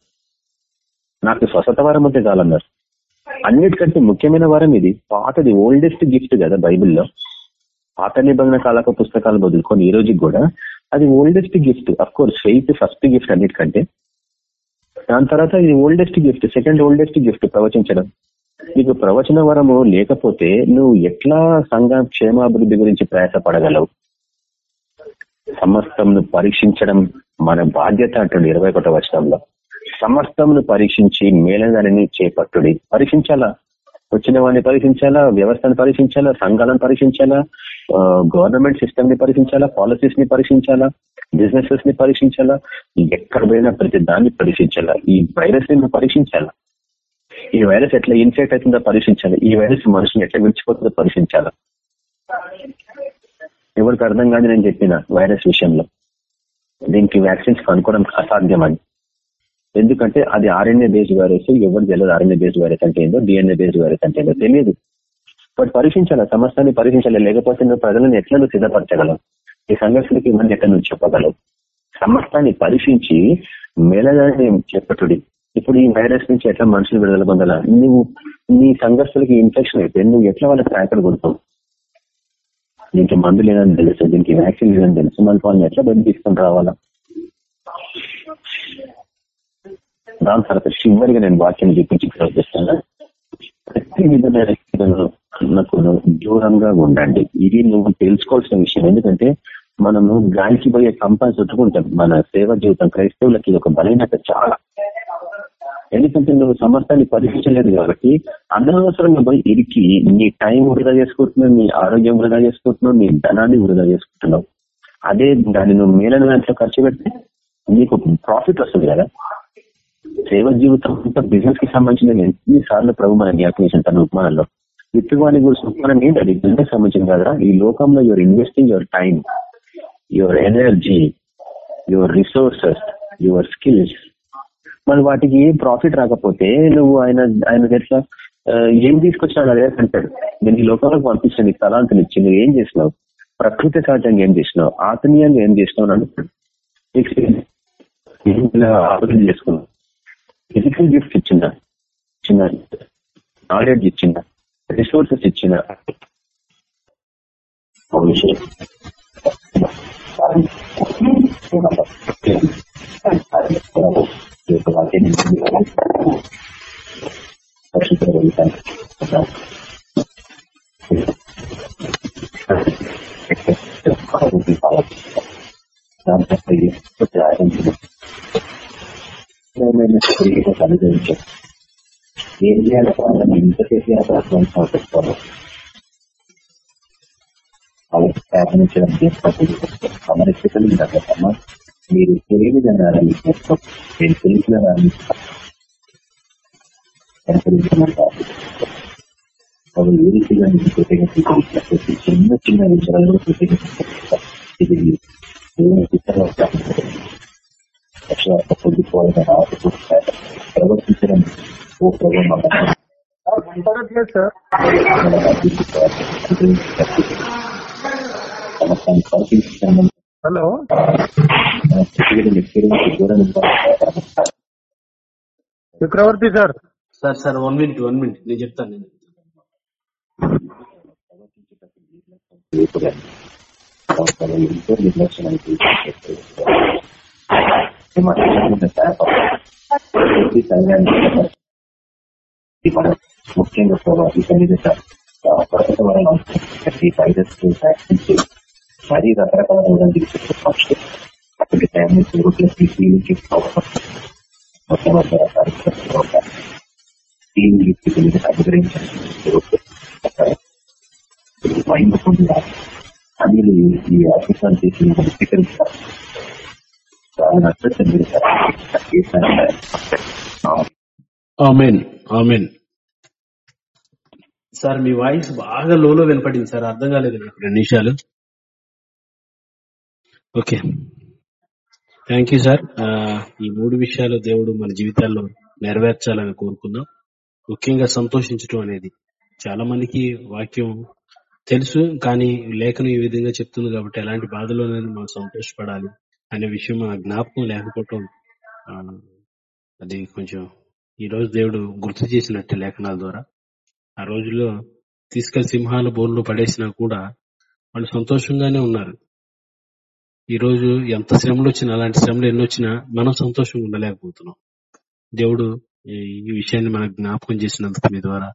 [SPEAKER 5] నాకు స్వసత వరం అంటే చాలన్నారు. అన్నిటికంటే ముఖ్యమైన వరం ఇది పాతది ఓల్డెస్ట్ గిఫ్ట్ కదా బైబిల్లో. పాత నిబంధన కాలక పుస్తకాలు వదులుకొని ఈ రోజుకి కూడా అది oldest gift of course faith first gift అన్నిటికంటే. దాని తర్వాత ఇది oldest gift second oldest gift ప్రవచించడం. నీకు ప్రవచన వరము లేకపోతే నువ్వు ఎట్లా సంఘ క్షేమాభివృద్ధి గురించి ప్రయాసపడగలవు? సమస్తంను పరీక్షించడం మన బాధ్యత అంటుంది ఇరవై ఒకటో వచనంలో. సమస్తంను పరీక్షించి మేలదానిని చేపట్టుడి. పరీక్షించాలా? వచ్చిన వాడిని పరీక్షించాలా? వ్యవస్థను పరీక్షించాలా? సంఘాలను పరీక్షించాలా? గవర్నమెంట్ సిస్టమ్ని పరీక్షించాలా? పాలసీస్ని పరీక్షించాలా? బిజినెసెస్ని పరీక్షించాలా? ఎక్కడ పోయినా ప్రతి దాన్ని పరీక్షించాలా? ఈ వైరస్ని పరీక్షించాలా? ఈ వైరస్ ఎట్లా ఇన్ఫెక్ట్ అవుతుందో పరీక్షించాలి. ఈ వైరస్ మనుషులు ఎట్లా విడిచిపోతుందో పరీక్షించాలా. ఎవరికి అర్థం కాదు నేను చెప్పిన వైరస్ విషయంలో. దీనికి వ్యాక్సిన్స్ కనుక్కోవడం అసాధ్యం అని ఎందుకంటే అది ఆర్ఎన్ఏ బేస్డ్ వైరస్ ఎవరు తెలియదు ఆర్ఎన్ఏ బేస్డ్ వైరస్ అంటే ఏందో డిఎన్ఏ బేస్డ్ వైరస్ అంటే ఏందో తెలియదు. బట్ పరీక్షించాలి సమస్యని పరీక్షించాలి. లేకపోతే నువ్వు ప్రజలను ఎట్లా నువ్వు సిద్ధపరచగలవు? ఈ సంఘర్షణకి ఇవన్నీ ఎట్లా నువ్వు చెప్పగలవు? సమస్తాన్ని పరీక్షించి మేలదాన్ని చెప్పటుడి. ఇప్పుడు ఈ వైరస్ నుంచి ఎట్లా మనుషులు విడుదల పొందాలా? నువ్వు నీ సంఘర్షులకి ఇన్ఫెక్షన్ అయితే నువ్వు ఎట్లా వాళ్ళకి ట్రాకర్ కొడతావు? దీనికి మందు లేదని తెలుసు దీనికి వ్యాక్సిన్ లేదని తెలుసు. మళ్ళీ వాళ్ళని ఎట్లా బయట తీసుకొని రావాలా? దాని తర్వాత చివరిగా నేను వాక్యం చూపించి ప్రవర్తిస్తాను ప్రతి విధమైన దూరంగా ఉండండి. ఇది నువ్వు తెలుసుకోవాల్సిన విషయం. ఎందుకంటే మనము గాలికి పోయే కంపాస్ చుట్టుకుంటాం మన సేవ జీవితం క్రైస్తవులకి ఇది ఒక బలహీనత చాలా. ఎందుకంటే నువ్వు సమర్థాన్ని పరీక్షించలేదు కాబట్టి అనవసరంగా పోయి ఇరికి నీ టైం వృధా చేసుకుంటున్నావు నీ ఆరోగ్యం వృధా చేసుకుంటున్నావు నీ ధనాన్ని వృధా చేసుకుంటున్నావు. అదే దాన్ని నువ్వు మేలైన దాంట్లో ఖర్చు పెడితే నీకు ప్రాఫిట్ వస్తుంది కదా. సేవ జీవితం అంతా బిజినెస్కి సంబంధించిన ఎన్నిసార్లు ప్రభు మన జ్ఞాపకం తన ఉపమానంలో. విత్తువాని గురించి ఉపమానం ఏంటి? అది బిజినెస్ సంబంధించింది కదా ఈ లోకంలో your investing your time your energy your resources your skills మరి వాటికి ఏం ప్రాఫిట్ రాకపోతే నువ్వు ఆయన ఆయన ఎట్లా ఏం తీసుకొచ్చినావు అదే అంటాడు నేను ఈ లోకాలకు పంపించాను నీకు తలాంతలు ఇచ్చి నువ్వు ఏం చేసినావు ప్రకృతి సహజంగా ఏం చేసినావు ఆత్మీయంగా ఏం చేసినావు అని అభివృద్ధి చేసుకున్నావు. ఫిజికల్ గిఫ్ట్స్ ఇచ్చిన ఇచ్చిన నాలెడ్జ్ ఇచ్చిన రిసోర్సెస్ ఇచ్చిన. విషయం. అనుభవించారు ఏం చేయాలి ఎంత చేసి పెట్టుకోవాలి వాళ్ళకి ప్రారంభించడం సమరక్షితలు మీరు ఏ విధంగా నేను తెలిసిన వాళ్ళు ఏ రీతిగా చిన్న చిన్న విషయాలు కృతజ్ఞత ఇది పొందుకోవాలని ప్రవర్తించడం ఓ ప్రభావం
[SPEAKER 4] hello. Chakravarthi sir.
[SPEAKER 3] Sir sir one minute one minute నేను చెప్తాను నేను
[SPEAKER 5] ముఖ్యంగా ఈ సన్నిధిత ఈ వైరస్ మరీ రకరకాల అప్పటి టైంలో ఫీలింగ్కి మొట్టమొదటి టీం అనుగ్రహించారు మైండ్ పొందారు అనిలు ఈ అద్భుతాలు చేసి స్వీకరిస్తారు
[SPEAKER 3] ఆమెన్ ఆమెన్ సార్ మీ వాయిస్ బాగా లోలో వినపడింది సార్ అర్థం కాలేదు నాకు. రెండు నిమిషాలు. ఓకే. థ్యాంక్ యూ సార్ ఈ మూడు విషయాలు దేవుడు మన జీవితాల్లో నెరవేర్చాలని కోరుకుందాం. ముఖ్యంగా సంతోషించడం అనేది. చాలా మందికి వాక్యం తెలుసు కానీ లేఖను ఈ విధంగా చెప్తుంది కాబట్టి ఎలాంటి బాధలోనైనా మనం సంతోషపడాలి అనే విషయం మన జ్ఞాపకం లేకపోవటం అది కొంచెం ఈ రోజు దేవుడు గుర్తు చేసినట్టే లేఖనాల ద్వారా. ఆ రోజుల్లో తీసుకెళ్ళి సింహాల బోన్లో పడేసినా కూడా వాళ్ళు సంతోషంగానే ఉన్నారు. ఈ రోజు ఎంత శ్రమలు వచ్చినా అలాంటి శ్రమలు ఎన్ని వచ్చినా మనం సంతోషంగా ఉండలేకపోతున్నాం. దేవుడు ఈ విషయాన్ని మనకు జ్ఞాపకం చేసినందుకు మీ ద్వారా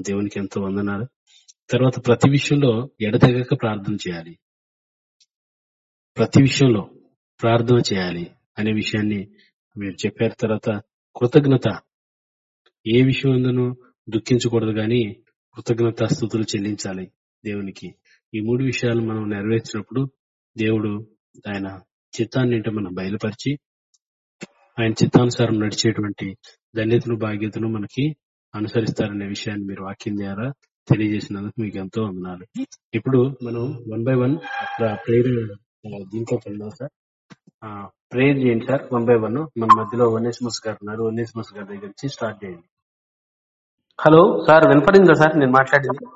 [SPEAKER 3] దేవునికి ఎంతో వందనాలు. తర్వాత ప్రతి విషయంలో ఎడతెగక ప్రార్థన చేయాలి. ప్రతి విషయంలో ప్రార్థన చేయాలి అనే విషయాన్ని మీరు చెప్పారు. తర్వాత కృతజ్ఞత. ఏ విషయం దుఃఖించకూడదు కానీ కృతజ్ఞత స్థుతులు చెల్లించాలి దేవునికి. ఈ మూడు విషయాలు మనం నెరవేర్చినప్పుడు దేవుడు ఆయన చిత్తాన్ని ఏంటో మనం బయలుపరిచి ఆయన చిత్తానుసారం నడిచేటువంటి ధన్యతను బాధ్యతను మనకి అనుసరిస్తారనే విషయాన్ని మీరు వాక్యం ద్వారా తెలియజేసినందుకు మీకు ఎంతో వందనాలు. ఇప్పుడు మనం వన్ బై వన్ ప్రేయర్ దీంట్లోకి వెళ్దాం సార్. ప్రేయర్ చేయండి సార్ వన్ బై వన్. మన మధ్యలో వన్నేస్మస్ గారు ఉన్నారు. వన్నేస్మస్ గారి దగ్గర నుంచి స్టార్ట్ చేయండి. హలో సార్ వినపడిందా సార్? నేను మాట్లాడింది.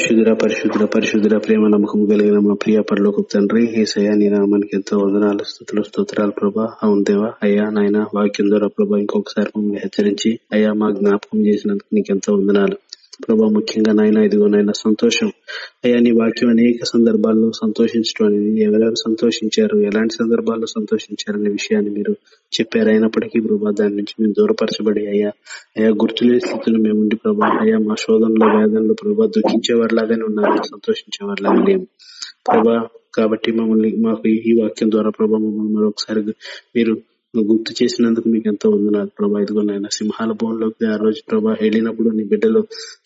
[SPEAKER 2] పరిశుద్ధుర పరిశుద్ధుర పరిశుద్ధుర ప్రేమ నమ్మకం కలిగిన మా ప్రియ పరలోక తండ్రి ఏసయ్యా నీ నామానికి ఎంతో వందనాలు స్థుతులు స్తోత్రాలు ప్రభా. అవును దేవా అయ్యా నాయన వాక్యం ద్వారా ప్రభా ఇంకొకసారి మమ్మల్ని హెచ్చరించి అయ్యా మా జ్ఞాపకం చేసినందుకు నీకు ఎంతో వందనాలు. ప్రభా ముఖ్యంగా నాయన ఇదిగో నాయన సంతోషం. అయ్యా నీ వాక్యం అనేక సందర్భాల్లో సంతోషించడం అనేది ఎవరెవరు సంతోషించారు ఎలాంటి సందర్భాల్లో సంతోషించారనే విషయాన్ని మీరు చెప్పారు. అయినప్పటికీ ప్రభా దాని నుంచి మేము దూరపరచబడి అయ్యా అయ్యా గుర్తులేని స్థితిలో మేము ఉండి ప్రభా అయ్యా మా శోధనలో వేదనలో ప్రభా దుఃఖించేవారిలాగానే ఉన్నారు సంతోషించేవారిలాగా లేము. ప్రభా కాబట్టి మమ్మల్ని మాకు ఈ వాక్యం ద్వారా ప్రభా మమ్మల్ని మరొకసారి మీరు గుర్తు చేసినందుకు మీకు ఎంతో వందనాలు. ప్రభా ఇదిగో నాయన సింహాల భవన్లోకి ఆ రోజు ప్రభా వెళ్ళినప్పుడు నీ బిడ్డలు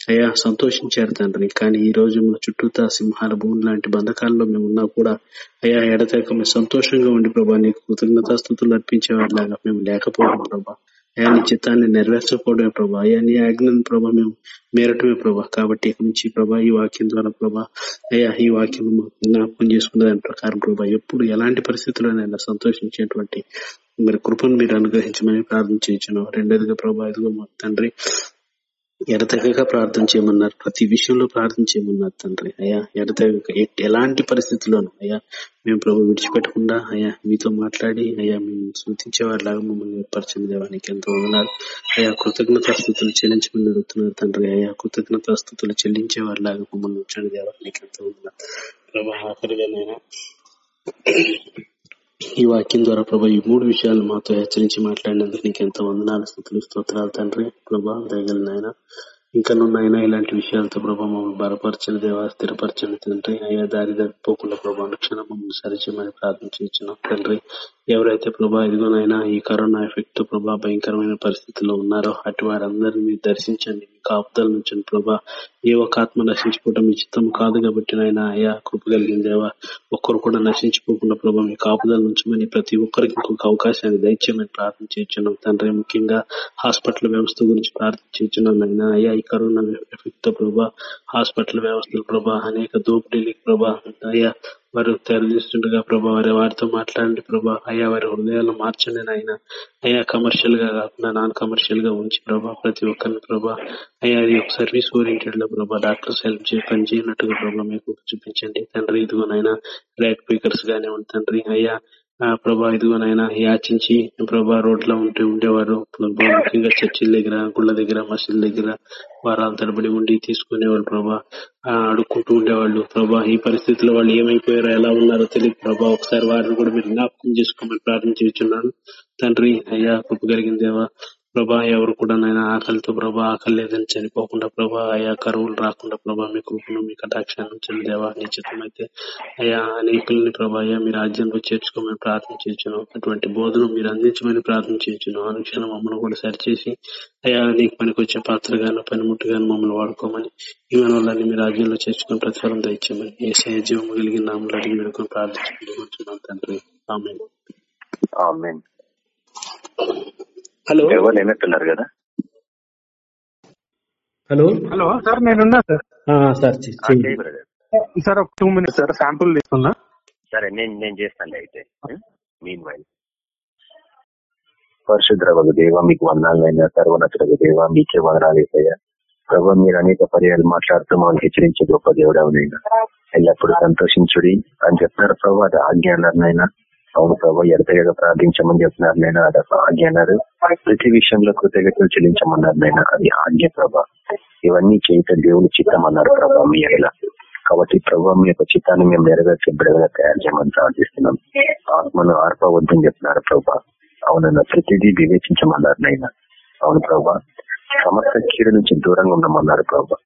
[SPEAKER 2] అయ్యా సంతోషించారు తండ్రి. కానీ ఈ రోజు మన చుట్టూతా సింహాల భూమి లాంటి బంధకాల్లో మేము ఉన్నా కూడా అయ్యా ఎడతెక మేము సంతోషంగా ఉండి ప్రభా నీకు కృతజ్ఞతాస్థుతులు అర్పించేవాడిలాగా మేము లేకపోవడం ప్రభా. అయా నీ చిత్తాన్ని నెరవేర్చకపోవడమే ప్రభా. అయా నీ ఆజ్ఞను ప్రభా మేము మేరటమే ప్రభా. కాబట్టి ఇక నుంచి ప్రభా ఈ వాక్యం ద్వారా ప్రభా అయ్యా ఈ వాక్యం జ్ఞాపకం చేసుకున్న దాని ప్రకారం ప్రభా. ఎప్పుడు ఎలాంటి పరిస్థితుల్లోనైనా సంతోషించేటువంటి మరి కృపను మీరు అనుగ్రహించమని ప్రార్థన చేయించును రెండోదిగా ప్రభా ఇదిగో మా తండ్రి ఎడతెగక ప్రార్థన చేయమన్నారు. ప్రతి విషయంలో ప్రార్థన చేయమన్నారు తండ్రి. అయ్యా ఎడతెగక ఎలాంటి పరిస్థితుల్లోనూ అయ్యా మేము ప్రభు విడిచిపెట్టకుండా అయ్యా మీతో మాట్లాడి అయ్యా మేము సూచించేవారిలాగా మమ్మల్ని ఏర్పరచండి దేవానికి ఎంతో వందనాలు. అయ్యా కృతజ్ఞతాస్థుతులు చెల్లించమని అడుగుతున్నారు తండ్రి. అయ్యా కృతజ్ఞతాస్థుతులు చెల్లించేవారిలాగా మమ్మల్ని ఉంచండి దేవానికి ఎంతో వందనాలు. ప్రభా ఆఖరిగా నేను ఈ వాక్యం ద్వారా ప్రభా ఈ మూడు విషయాలు మాతో హెచ్చరించి మాట్లాడినందుకు నీకు ఎంతో వందనాలు స్థుతులు స్తోత్రాలు తండ్రి. ప్రభా దయగలిన ఆయన ఇంకా నాయన ఇలాంటి విషయాలతో ప్రభా మమ్మల్ని బలపరచని దేవా స్థిరపరచని తండ్రి. అయ్యా దారి పోకుండా ప్రభా క్షణం మమ్మల్ని సరిచేయమని ప్రార్థన చేయించున్నాం తండ్రి. ఎవరైతే ప్రభా ఇదిగోనైనా ఈ కరోనా ఎఫెక్ట్తో ప్రభా భయంకరమైన పరిస్థితుల్లో ఉన్నారో అటు వారందరినీ మీరు దర్శించండి. మీ కాపుదల నుంచి ప్రభా ఏ ఒక్క ఆత్మ నశించుకోవడం మీ చిత్తం కాదు కాబట్టి నాయన అయ్యా కృప దేవా ఒక్కరు కూడా నశించుకోకుండా ప్రభా మీ కాపుదల నుంచమని ప్రతి ఒక్కరికి ఇంకొక అవకాశాన్ని దయచేయమని ప్రార్థన చేయించున్నాం తండ్రి ముఖ్యంగా హాస్పిటల్ వ్యవస్థ గురించి ప్రార్థన చేయించున్నాం నాయన. అయ్యా ఈ కరోనా ఎఫెక్ట్తో ప్రభా హాస్పిటల్ వ్యవస్థలు ప్రభా అనేక దోపిడీలకు ప్రభా అయ్యా వారు తరలిస్తుండగా ప్రభా వారి వారితో మాట్లాడండి ప్రభా. అయ్యా వారి హృదయాలు మార్చండి నాయన. అయ్యా కమర్షియల్గా కాకుండా నాన్ కమర్షియల్గా ఉంచి ప్రభా ప్రతి ఒక్కరిని ప్రభా. అయ్యా అది ఒక సర్వీస్ ఓరియంటెడ్లో ప్రభా డాక్టర్స్ హెల్ప్ చేసి పని చేయనట్టుగా ప్రభా మీకు చూపించండి. తండ్రి ఇదిగోనైనా లైట్ స్పీకర్స్ గానే ఉంది తండ్రి. అయ్యా ప్రభా ఇదిగోనైనా యాచించి ప్రభా రోడ్లో ఉంటే ఉండేవారు. ప్రభా ముఖ్యంగా చర్చిల దగ్గర గుళ్ళ దగ్గర మసీదుల దగ్గర వారాల తరబడి ఉండి తీసుకునేవాళ్ళు ప్రభా. ఆ, అడుక్కుంటూ ఉండేవాళ్ళు. ప్రభా ఈ పరిస్థితిలో వాళ్ళు ఏమైపోయారో ఎలా ఉన్నారో తెలియదు ప్రభా. ఒకసారి వారిని కూడా మీరు జ్ఞాపకం చేసుకోమని ప్రార్థన చేస్తున్నాను తండ్రి అయ్యా కృప కలిగిన దేవా ప్రభా ఎవరు కూడా నాయన ఆకలితో ప్రభా ఆకలి లేదని చనిపోకుండా ప్రభా అయా కరువులు రాకుండా ప్రభా మీ కృపను మీ కటాక్షాన్ని చెందేవా నిశ్చితమైతే అయా అనేకుల్ని ప్రభా అయ్యా మీ రాజ్యంలో చేర్చుకోమని ప్రార్థన చేయించును అటువంటి బోధన మీరు అందించమని ప్రార్థన చేయించును అనుక్షణం మమ్మల్ని కూడా సరిచేసి అయా నీకు పనికి పనికొచ్చే పాత్రగాను పనిముట్టుగాను మమ్మల్ని వాడుకోమని ఈ మనవల్ని మీ రాజ్యంలో చేర్చుకుని ప్రతిఫలం దయచేయమని ఏ సహజీవం కలిగిన నామలు అడిగి వేడుకొని ప్రార్థించుకుంటున్నాం తండ్రి. ఆమె హలో.
[SPEAKER 5] ఎవరు లేనట్టున్నారు కదా?
[SPEAKER 2] హలో.
[SPEAKER 4] హలో సార్ నేనున్నా సార్.
[SPEAKER 2] సార్
[SPEAKER 4] ఒక టూ మినిట్స్ సార్. శాంపుల్ తీసుకున్నా.
[SPEAKER 5] సరే నేను నేను చేస్తాను అయితే. మీన్ వైల్ పరిశుద్ర దేవ మీకు వందాలైనా సర్వనతులకు దేవ మీకే వదనాలు వేసయ్యా ప్రభు మీరు అనేక పర్యాలు మాట్లాడుతూ మమ్మల్ని హెచ్చరించే గొప్ప దేవుడవునైనా. ఎల్లప్పుడూ సంతోషించుడి అని చెప్తున్నారు ప్రభు అది ఆజ్ఞ అన్నారనైనా. అవును ప్రభావ ఎడతగా ప్రార్థించమని చెప్తున్నారు నైనా అది ఆజ్ఞ అన్నారు. ప్రతి విషయంలో కృతజ్ఞతలు చెల్లించమన్నారు నైనా అది ఆజ్ఞ ప్రభా. ఇవన్నీ చేయటం దేవుని చిత్తం అన్నారు ప్రభా మీ ఎలా కాబట్టి ప్రభావం మీ యొక్క చిత్తాన్ని మేము నెరవేర్చే బిడగా తయారు చేయమని ప్రార్థిస్తున్నాం. ఆత్మను ఆర్పవద్దని చెప్తున్నారు ప్రభా. అవునన్న ప్రతిదీ వివేచించమన్నారు నైనా అవును ప్రభా. సమస్త కీడు నుంచి దూరంగా ఉండమన్నారు ప్రభా.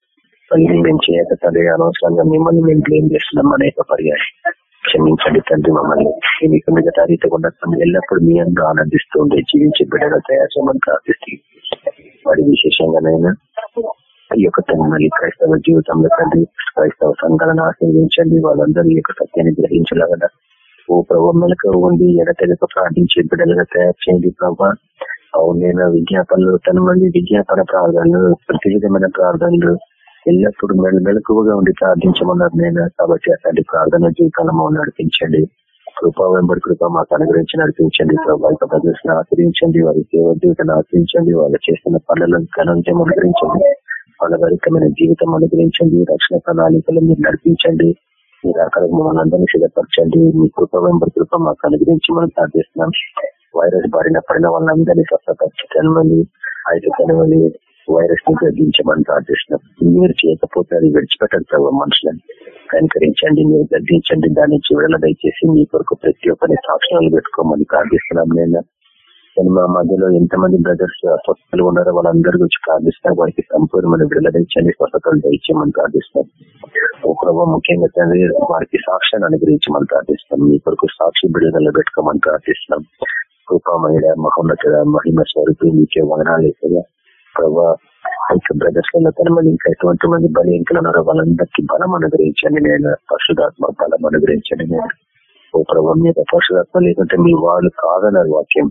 [SPEAKER 5] మళ్ళీ మేము చేయక తండ్రి అనవసరంగా మిమ్మల్ని మేము బ్లేమ్ చేస్తున్నాం అనేక పర్యాయం. క్షమించండి తండ్రి మమ్మల్ని. మీకు మిగతా రీతి కూడా ఎల్లప్పుడూ మీ అందరూ ఆనందిస్తూ ఉండే జీవించే బిడ్డగా తయారు చేయమని ప్రార్థిస్తూ వాడి విశేషంగానైనా ఈ యొక్క తన క్రైస్తవ జీవితంలో తండ్రి క్రైస్తవ సంఘాలను ఆశ్రయించండి వాళ్ళందరూ ఈ యొక్క సత్యాన్ని గ్రహించలాగదా. ఓ ప్రభు మెలకు ఉండి ఎడతెగక ప్రార్థించే బిడ్డలుగా తయారు చేయండి ప్రభా. అవునైనా విజ్ఞాపనలు తన మంది విజ్ఞాపన ప్రార్థనలు ప్రతి విధమైన ప్రార్థనలు ఎల్లప్పుడూ మెల మెలకువగా ఉండి ప్రార్థించమన్నారు నేను. కాబట్టి అట్లాంటి ప్రార్థన జీవితంలో నడిపించండి. కృప వెంబడి కృప మాకు అనుగ్రహించి నడిపించండి. ప్రభావ ప్రదర్శన ఆచరించండి వారి సేవ జీవితాన్ని ఆచరించండి వాళ్ళు చేస్తున్న పనులను ఘనంతం అనుగ్రహించండి. వాళ్ళ జీవితం అనుగ్రహించండి. రక్షణ ప్రణాళికలు మీరు నడిపించండి. మీరు అక్కడ మమ్మల్ని అందరినీ సిద్ధపరచండి మీ కృప వెంబడి కృప మాకు అనుగ్రహించి మనం ప్రార్థిస్తున్నాం. వైరస్ బారిన పడిన వాళ్ళందరినీ స్వస్థపరచనివ్వండి అయితే కనివ్వండి వైరస్ని గర్దించమని ప్రార్థిస్తున్నాం. మీరు చేయకపోతే అది విడిచిపెట్టండి ప్రభావ మనుషులను. కనికరించండి మీరు గర్దించండి దాన్ని నుంచి దయచేసి మీ కొరకు ప్రతి ఒక్కరిని సాక్షణాలు పెట్టుకోమని ప్రార్థిస్తున్నాం. నేను నేను మా మధ్యలో ఎంతమంది బ్రదర్స్ స్వస్థలు ఉన్నారో వాళ్ళందరి గురించి ప్రార్థిస్తాం వారికి సంపూర్ణమైన విడుదల దయచండి స్వస్థతలు దయచేయమని ప్రార్థిస్తాం ఓ ముఖ్యంగా తండ్రి వారికి సాక్ష్యాన్ని అనుగ్రహించమని ప్రార్థిస్తాం మీ కొరకు సాక్షి విడుదల పెట్టుకోమని ప్రార్థిస్తున్నాం. కృపామయుడ మహోన్నత మహిమ స్వరూపి మీకే వదనాలు వేసేగా ప్రభా ఇంకా బ్రదర్స్లో తన మంది ఇంకా ఎటువంటి మంది బలి ఇంకా ఉన్నారో వాళ్ళందరికీ బలం అనుగ్రహించండి నేను. పశుధాత్మ బలం అనుగ్రహించండి నేను. ఓ ప్రభావ మీద పశుధాత్మ లేకుంటే మీ వాళ్ళు కాదన్నారు వాక్యం.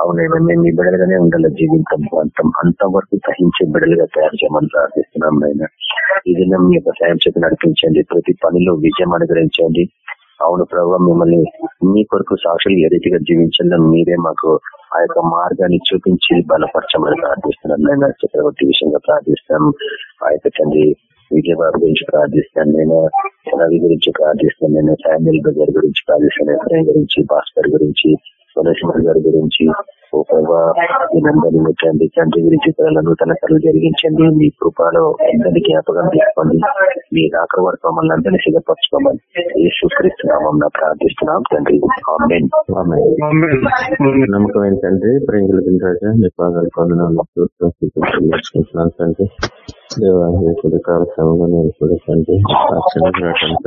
[SPEAKER 5] అవునైనా మేము మీ బిడలుగానే ఉండాలి. జీవితం అంతం అంతవరకు సహించే బిడలుగా తయారు చేయమని ప్రార్థిస్తున్నాం నాయన. ఈ దినం మీ యొక్క సాయం చేతి నడిపించండి. ప్రతి పనిలో విజయం అనుగ్రహించండి. అవును ప్రభావ మిమ్మల్ని మీ కొరకు సాక్షులు ఏ రీతిగా జీవించడం మీరే మాకు ఆ యొక్క మార్గాన్ని చూపించి బలపరచమని ప్రార్థిస్తున్నాం. నేను చక్రవర్తి విషయంగా ప్రార్థిస్తాం. ఆ యొక్క తండ్రి విజయబాబు గురించి ప్రార్థిస్తాను నేను రవి గురించి ప్రార్థిస్తాను నేను శామ్యుల్ బజార్ గురించి ప్రార్థిస్తాను గురించి భాస్కర్ గురించి సురేష్మర్ గారి గురించి ఓ ప్రభా దీనందరినీ ముట్టండి తండ్రి గురించి నూతన కలుగు జరిగించండి. మీ కృపలో అందరినీ జ్ఞాపకం తీసుకోండి మీ రాక వరకు మమ్మల్ని అందరినీ సిద్ధపరచుకోమని ఏ సుకరిస్తున్నామం ప్రార్థిస్తున్నాం. తండ్రి
[SPEAKER 6] నమ్మకమైన తండ్రి ప్రేంగుల రాజా మీ పాదాలు కొందనాలు తండ్రి. కాల నేను కూడా తండ్రి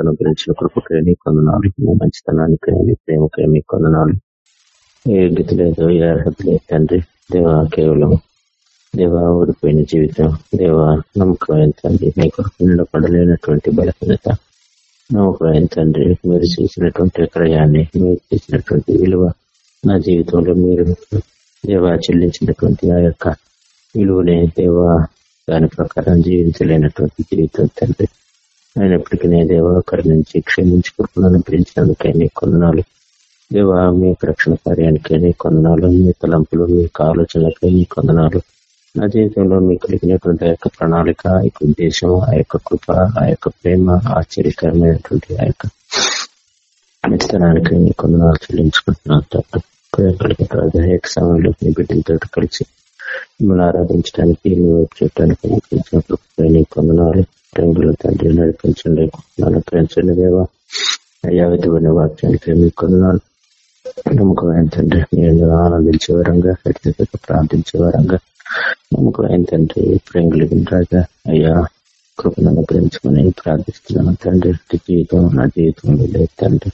[SPEAKER 6] అనుగ్రహించిన కృపకే నీ కొందనాలు మీ మంచితనానికి మీ ప్రేమకే మీ కొందనాలు ఏ లేదు ఏ అర్హత లేదు తండ్రి దేవ కేవలం దేవ ఓడిపోయిన జీవితం దేవా నమ్మకమైన తండ్రి మీ కొరకు పడలేనటువంటి బలహీనత నమ్మకమైన తండ్రి మీరు చేసినటువంటి క్రయాన్ని మీరు చేసినటువంటి విలువ నా జీవితంలో మీరు దేవ చెల్లించినటువంటి ఆ యొక్క విలువని దేవా దాని ప్రకారం జీవించలేనటువంటి జీవితం తండ్రి అయినప్పటికీ నేను దేవా ఒకరి నుంచి క్షమించుకుంటున్నాను కృపలను కొన్నాళ్ళు నీ దేవా మీ రక్షణ కార్యానికి నీ కొందనాలు మీ తలంపులు మీ ఆలోచనలకి మీ కొందనాలు. నా జీవితంలో మీకు కలిగినటువంటి ఆ యొక్క ప్రణాళిక ఆ యొక్క ఉద్దేశం ఆ యొక్క కృప ఆ యొక్క ప్రేమ ఆశ్చర్యకరమైనటువంటి ఆ యొక్క మంచితనానికి నీ కొందనాలు చెల్లించుకుంటున్నాను తప్ప సమయంలో మీ బిడ్డలతో కలిసి మిమ్మల్ని ఆరాధించడానికి నువ్వు చూడటానికి అనుగ్రహించినప్పుడు కొందనాలు ప్రేమలు తండ్రి నడిపించండి. నన్ను ప్రేమించండి దేవా. అయ్యా విధమైన వాక్యానికి మీ కొందనాలు నమ్మకం తండ్రి మీరు ఆనందించే వరంగా ప్రార్థించే వరంగా నమ్మకం తండ్రి ప్రేమ రాజా అయ్యా కృపను అనుగ్రహించుకుని ప్రార్థిస్తున్నాను తండ్రి జీవితం నా జీవితంలో లేదు తండ్రి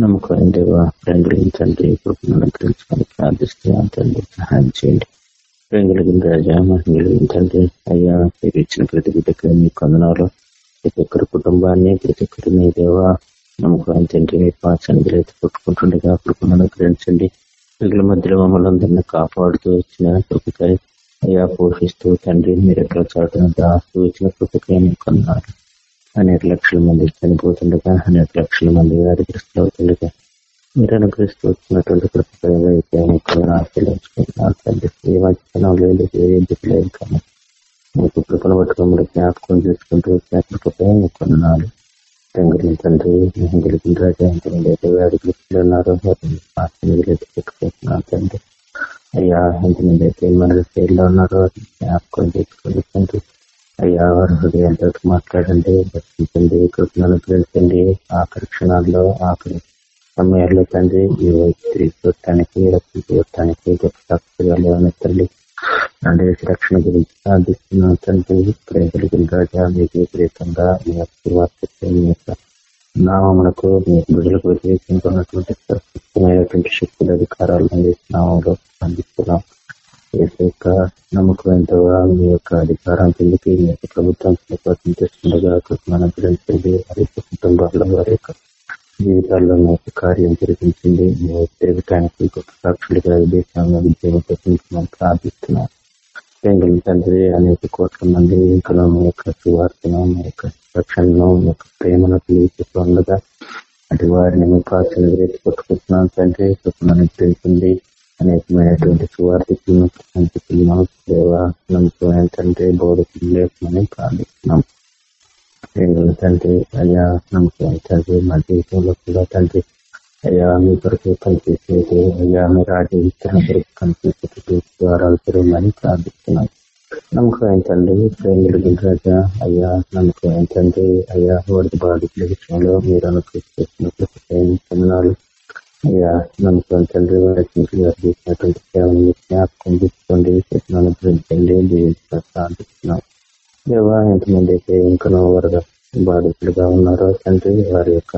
[SPEAKER 6] నమ్మకం దేవా ప్రేమ తండ్రి కృపను అనుగ్రహించుకొని ప్రార్థిస్తున్నాను తండ్రి సహాయం చేయండి ప్రేమ రాజా మహిళ తండ్రి అయ్యా మీరు ఇచ్చిన ప్రతి బిడ్డకి మీ కొందనాలు ప్రతి ఒక్కరి కుటుంబాన్ని ప్రతి ఒక్కరి మీ దేవా నమ్మకాలు తండ్రి మీ అయితే పుట్టుకుంటుండగా కృపను అనుగ్రహించండి. మిగిలిన మధ్యలో మమ్మల్ని అందరినీ కాపాడుతూ వచ్చిన కృపకై అయ్యా పోషిస్తూ తండ్రి మీరు ఎక్కడ చాటున దాస్తూ వచ్చిన కృపకై కొన్నారు అనేక లక్షల మంది చనిపోతుండగా అనేక లక్షల మంది వ్యాధిగ్రస్తులు అవుతుండగా మీరు అనుగ్రహిస్తూ వచ్చినటువంటి కృపకైగా అయితే ఆశీర్వదించుకుంటున్నారు తండ్రి. ఏ మంచితనం లేదు ఏ ఎందుకు లేదు కానీ మీకు కృపను పట్టుకోమని జ్ఞాపకం చేసుకుంటూ వచ్చిన కృపకై కొన్నాను తండ్రి తండ్రి గెలిపిన రాజా ఎంతమంది వ్యాధిగ్రస్తులు ఉన్నారో తండ్రి అయ్యా ఎంతమంది అయితే మన స్టేట్లో ఉన్నారో. జ్ఞాపకం చేసుకోండి తండ్రి అయ్యా వారి హృదయాలతో మాట్లాడండి దర్శించండి కృపను అనుగ్రహించండి ఆఖరి క్షణాల్లో ఆఖరి సమయాల్లో తండ్రి ఈ స్త్రీ చూడటానికి రక్షణ చూడటానికి గొప్ప సాక్షిగాలు తల్లి అంటే రక్షణ గురించి ప్రార్థిస్తున్నాం తండ్రి ప్రేమ రాజా మీకు వ్యతిరేకంగా మీ యొక్క మీ యొక్క నామమునకు మీ బిడ్డలకు వ్యతిరేకంగా ఉన్నటువంటి ప్రస్తుతమైనటువంటి శక్తుల అధికారాలు నామంలో అందిస్తున్నాం. యొక్క ఎంతగా మీ యొక్క అధికారం కిందకి మీ యొక్క ప్రభుత్వం చేస్తుండగా మనం గ్రహించండి వారి యొక్క కుటుంబాల్లో వారి యొక్క జీవితాల్లో నాకు కార్యం జరిగించింది. మీ తిరగటానికి గొప్ప సాక్షులుగా దేశంలో విజయం మనం ప్రార్థిస్తున్నాం ప్రేంగుల తండ్రి అనేక కోట్ల మంది ఇంకా మీ యొక్క సువార్తను మీ యొక్క రక్షణను మీ యొక్క ప్రేమను తెలియజేస్తూ ఉండగా అటు వారిని మీ పాత్రను కొట్టుకుంటున్నాం తండ్రి. మనకు తెలిసింది. అనేకమైనటువంటి సువార్థికులను పంచుతున్నాం దేవ నమ్మకమైన తండ్రి బోధకులు లేకమని ప్రార్థిస్తున్నాం. తండ్రి అయ్యా నమ్మకం తండ్రి మా జీవితంలో కూడా తండ్రి అయ్యా మీ కొరకు పనిచేసేది అయ్యా మీరు రాజ్య విస్తరణ కొరకు కనిపించేటట్టు ద్వారాలు తెరవమని ప్రార్థిస్తున్నాం నమ్మకం ఏంటండి ప్రేమికుడు రాజా అయ్యా నమ్మకం ఏంటండి అయ్యా వరద బాధితుల విషయంలో మీరు అనుకరిస్తున్నారు అయ్యా నమ్మకం తండ్రి చేసినటువంటి సేవలు జ్ఞాపకం తీసుకోండి అనుగ్రహించండి ప్రార్థిస్తున్నాం దేవా ఎంతమంది అయితే ఇంకనో వరద బాధితులుగా ఉన్నారో తండ్రి వారి యొక్క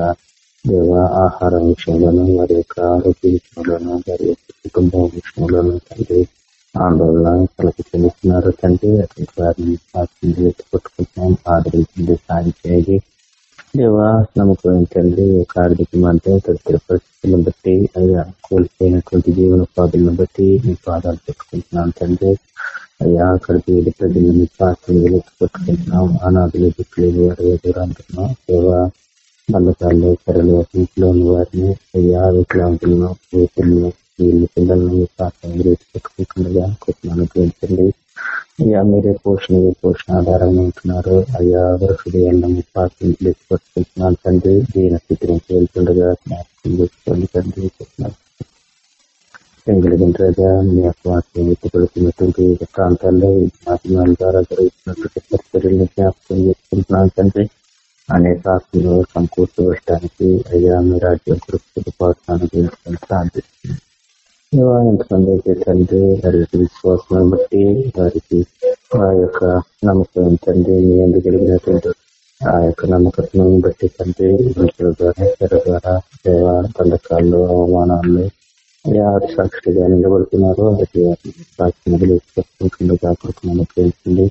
[SPEAKER 6] దేవ ఆహార విషయంలోను వారి యొక్క ఆరోగ్య విషయంలోను వారి యొక్క కుటుంబం విషయంలోను తండ్రి ఆందోళన కలకి చెందుతున్నారు. తండ్రి అటువంటి వారిని పాత్రలు ఎత్తుకొట్టుకుంటున్నాం ఆదరించండి సాయం చేయండి. దేవా నమ్మకం తండ్రి యొక్క ఆర్థిక పరిస్థితులను బట్టి అయ్యా కోల్పోయినటువంటి జీవనోపాధులను బట్టి మీ పాదాలు పెట్టుకుంటున్నాను తండ్రి. అయ్యా అక్కడికి వెళ్ళి ప్రజలు మీ పాత్రలు ఎత్తుకొట్టుకుంటున్నాం అనాథులు దిక్కులు వారి ఎదురంటున్నాం దేవా బంధకాల్లో కర్రలు ఇంట్లో వారిని అయ్యా వికలాంతులను వేతులను వీళ్ళ పిల్లలను మీ పాత్ర పెట్టుకుంటుండగా కొత్తను పెంచండి అయ్యా మీరే పోషణ ఏ పోషణ ఆధారంగా ఉంటున్నారు. అయ్యా ఎవరి హృదయాలను మీ పాత్రలు పట్టుకుంటున్నాను తండ్రి. దీని స్థితి నుంచి వెళ్తుండగా జ్ఞాపకం చేసుకోండి తండ్రి పెంగళగిరిగా మీ యొక్క వాక్యం ఎత్తిపడుతున్నటువంటి ప్రాంతాల్లో ఈ మాధ్యమాల ద్వారా జరుగుతున్నటువంటి పరిస్థితులను జ్ఞాపకం చేసుకుంటున్నాను తండ్రి. అనేక ఆత్మలు సమకూర్చబడటానికి అయ్యా మీ రాజ్యం కొరకు పౌరుషాన్ని ప్రార్థిస్తున్నాను ఎంతమంది తండ్రి వారికి యొక్క విశ్వాసాన్ని బట్టి వారికి ఆ యొక్క నమ్మకం తండ్రి మీ ఎందుకు కలిగినటువంటి ఆ యొక్క నమ్మకత్వం బట్టి తండ్రి మనుషుల ద్వారా ఇతర ద్వారా సేవ బంధకాల్లో అవమానాల్లో ఎవరు సాక్షిగా నిలబడుతున్నారు వారికి సాక్షిని తెలియజేసుకుంటుండగా కొరకు నమ్మకించండి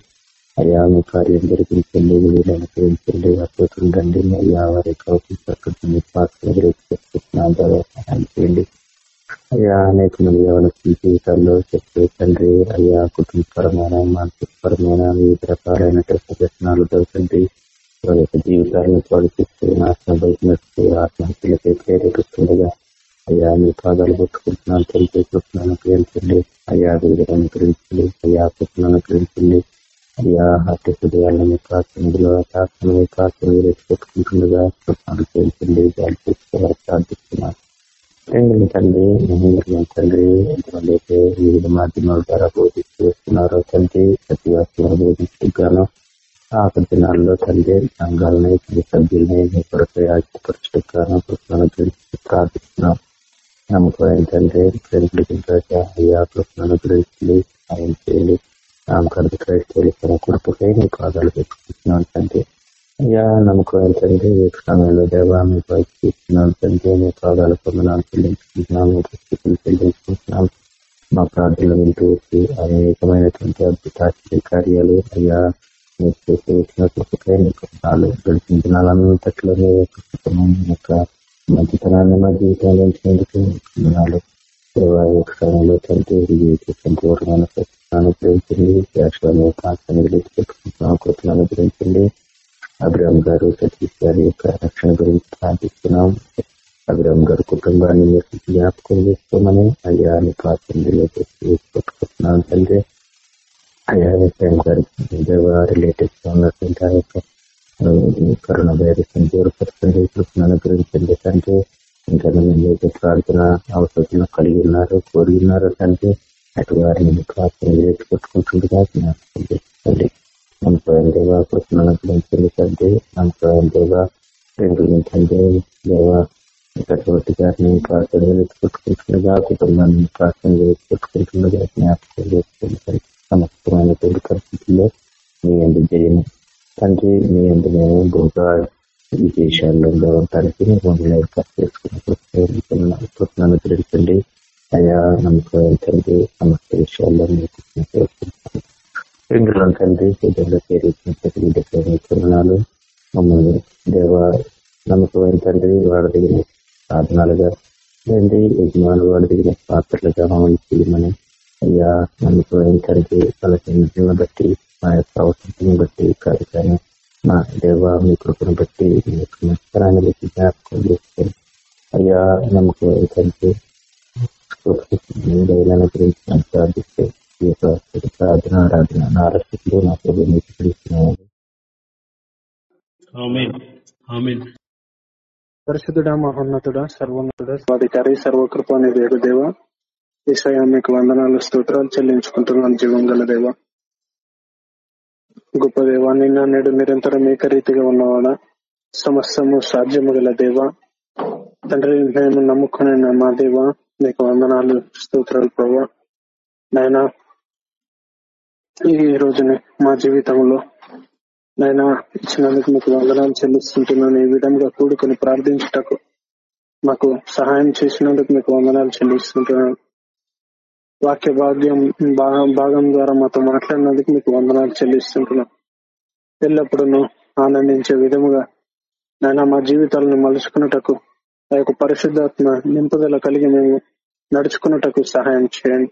[SPEAKER 6] అయ్యా మీ కార్యం జరిపించండి వీళ్ళని ప్రేమించండి అద్భుతం రండి అయ్యా వారి కౌశించండి పాత్ర చేయండి. అయ్యా అనేక మంది యవన జీవితాల్లో చెప్పే తండ్రి అయ్యా కుటుంబపరమైన మానసికపరమైన వివిధ రకాలైన వ్యసనాలు దొరకండి వారి యొక్క జీవితాలను తొలగిస్తూ నాశనం బయటనట్టు ఆత్మహత్యలపై ప్రేరేపిస్తుండగా అయ్యా మీ పాదాలు పట్టుకుంటున్నాను తెలియజేస్తున్నాను ప్రేమించండి. అయ్యా వివిధ అనుకరించండి అయ్యా కుటుంబాలను ప్రేమించండి అయ్యా హత్య హృదయాలను మీ కాకుండా కాకుండా పెట్టుకుంటుండగా కాకుండా ప్రేమించండి దాన్ని తీసుకోవాలని ప్రార్థిస్తున్నాను. తండ్రి తండ్రి ఎంతమందైతే వివిధ మాధ్యమాల ద్వారా బోధిస్తూ వస్తున్నారో తండ్రి ప్రతి వాక్యం బోధించగాను ఆఖరి దినాల్లో తండ్రి సంఘాలని సభ్యులని మీ కొరకు యాజపరచుగాను కృష్ణను గురించి ప్రార్థిస్తున్నాం నమ్మకం ఏంటంటే ప్రేమికులకి అయ్యా కృష్ణను గురించి సాయం చేయండి. నామకరణ క్రైస్తవులు తన కుటుంబకై నీ పాదాలు పెట్టుకుంటున్నాను తండ్రి. అయ్యా నమ్మకం ఏంటంటే ఈ సమయంలో దేవా మీ పైకి తండ్రి మీ పాదాల పొందనాలు చెల్లించుకుంటున్నాము మా ప్రార్థనలు వింటూ వచ్చి అనేకమైనటువంటి అద్భుతాశ్చర్య కార్యాలు అయ్యా మీరు చేసి వచ్చిన కృపకై మీకు నాలుగు గడిచిన దినాలంతట్లో మీ యొక్క యొక్క మంచితనాన్ని మా జీవితంలో ఉంచినందుకు నాలుగు దేవా యొక్క సమయంలో తండ్రి సంపూర్ణమైన శాశ్వత పెట్టుకుంటున్నాం అనుగ్రహించండి అబ్రామ్ గారు సతీష్ గారి యొక్క రక్షణ గురించి ప్రార్థిస్తున్నాం అబ్రామ్ గారి కుటుంబాన్ని మీరు జ్ఞాపకం చేసుకోమని అయ్యా అని పాత్రలో పెట్టుకుంటున్నాం తండ్రి అయ్యా ఎస్ఐఎం గారి దేవ రిలేటివ్స్గా ఉన్నటువంటి ఆ యొక్క కరోనా వైరస్ దూరపరుస్తుంది కృష్ణ అనుగ్రహించండి తండ్రి ఇంకా ఏదైతే ప్రార్థన అవసరం కలిగి ఉన్నారు కోరి ఉన్నారు తండ్రి అటు వారిని ప్రార్థన ఎత్తుకొట్టుకుంటుండగా జ్ఞాపకం చేసుకోండి నమ్మకం దేవా కృష్ణ అనుగ్రహించండి తండ్రి నమ్మకం ప్రేమించండి గారిని ప్రార్థన కుటుంబాన్ని ప్రార్థన జ్ఞాపకం సమస్తమైన తొలి పరిస్థితుల్లో మీ అందు జయము తండ్రి మీ అందు మేము బహుగా విశేషాల్లో ఉండటానికి మమ్మల్ని ఏర్పాటు చేసుకున్నప్పుడు అయా నమ్మకం తండ్రి సమస్త విషయాల్లో మీకు ఇందులో తండ్రి హృదయంలో చేరుకున్నాలు మమ్మల్ని దేవ నమ్మకమైన తండ్రి వాడి దగ్గర సాధనాలుగా తండ్రి వాడి దగ్గర పాత్రలుగా మమ్మల్ని చేయమని అయ్యా నమ్మకమైన తండ్రి వాళ్ళ బట్టి మా యొక్క అవసరం బట్టి కార్యక్రమం మా దేవ మీ కృపను బట్టి మీ యొక్క నష్టరాన్ని బట్టి జ్ఞాపకం చేస్తారు. అయ్యా నమ్మకమైన తండ్రి గురించి ప్రార్థిస్తే ప్రార్థన ఆరాధన నా రక్షకుడు నా ప్రభు మీకు పిలుస్తున్నాను
[SPEAKER 1] పరిశుద్ధుడా మహోన్నతుడా సర్వోన్నతుడా స్వాధికారి సర్వకృప నిధి దేవ ఈసయ మీకు వందనాలు స్తోత్రాలు చెల్లించుకుంటున్నాను జీవం గల దేవ గొప్ప దేవ నిన్న నేడు నిరంతరం ఏకరీతిగా ఉన్నవాడా సమస్తము సాధ్యము గల దేవ తండ్రి మేము నమ్ముకునే మా దేవ మీకు వందనాలు స్తోత్రాలు ప్రభా నాయన ఈ రోజుని మా జీవితంలో నాయన ఇచ్చినందుకు మీకు వందనాలు చెల్లిస్తుంటున్నాను. ఈ విధంగా కూడుకొని ప్రార్థించుటకు
[SPEAKER 7] మాకు సహాయం చేసినందుకు మీకు వందనాలు చెల్లిస్తుంటున్నాను. వాక్య భాగ్యం భాగం ద్వారా మాతో మాట్లాడినందుకు మీకు వందనాలు చెల్లిస్తుంటున్నాం ఎల్లప్పుడూ ఆనందించే విధముగా నాయన మా జీవితాలను మలుచుకున్నటకు ఆ యొక్క పరిశుద్ధాత్మ నింపుదల కలిగి మేము నడుచుకున్నటకు సహాయం చేయండి.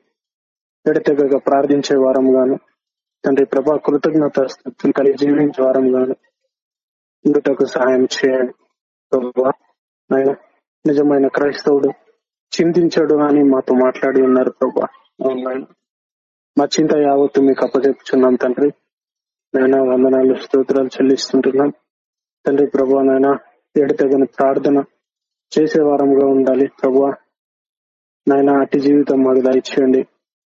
[SPEAKER 7] ఎడతెగక ప్రార్థించే వారం గాను తండ్రి ప్రభా కృతజ్ఞత స్థుతులు కలిగి జీవించే వారం ఇందుటకు సహాయం చేయండి ప్రభా. ఆయన నిజమైన క్రైస్తవుడు చింతించాడు అని మాతో మాట్లాడి ఉన్నారు ప్రభా. అవును మా చింత యావత్తు మీకు అప్పచెప్పుచున్నాం తండ్రి. నాయన వందనాలు స్తోత్రాలు చెల్లిస్తుంటున్నాం. తండ్రి ప్రభా నాయన ఎడతగని ప్రార్థన చేసే వారంగా ఉండాలి ప్రభా. నాయన అట్టి జీవితం మాకు దయచేయండి.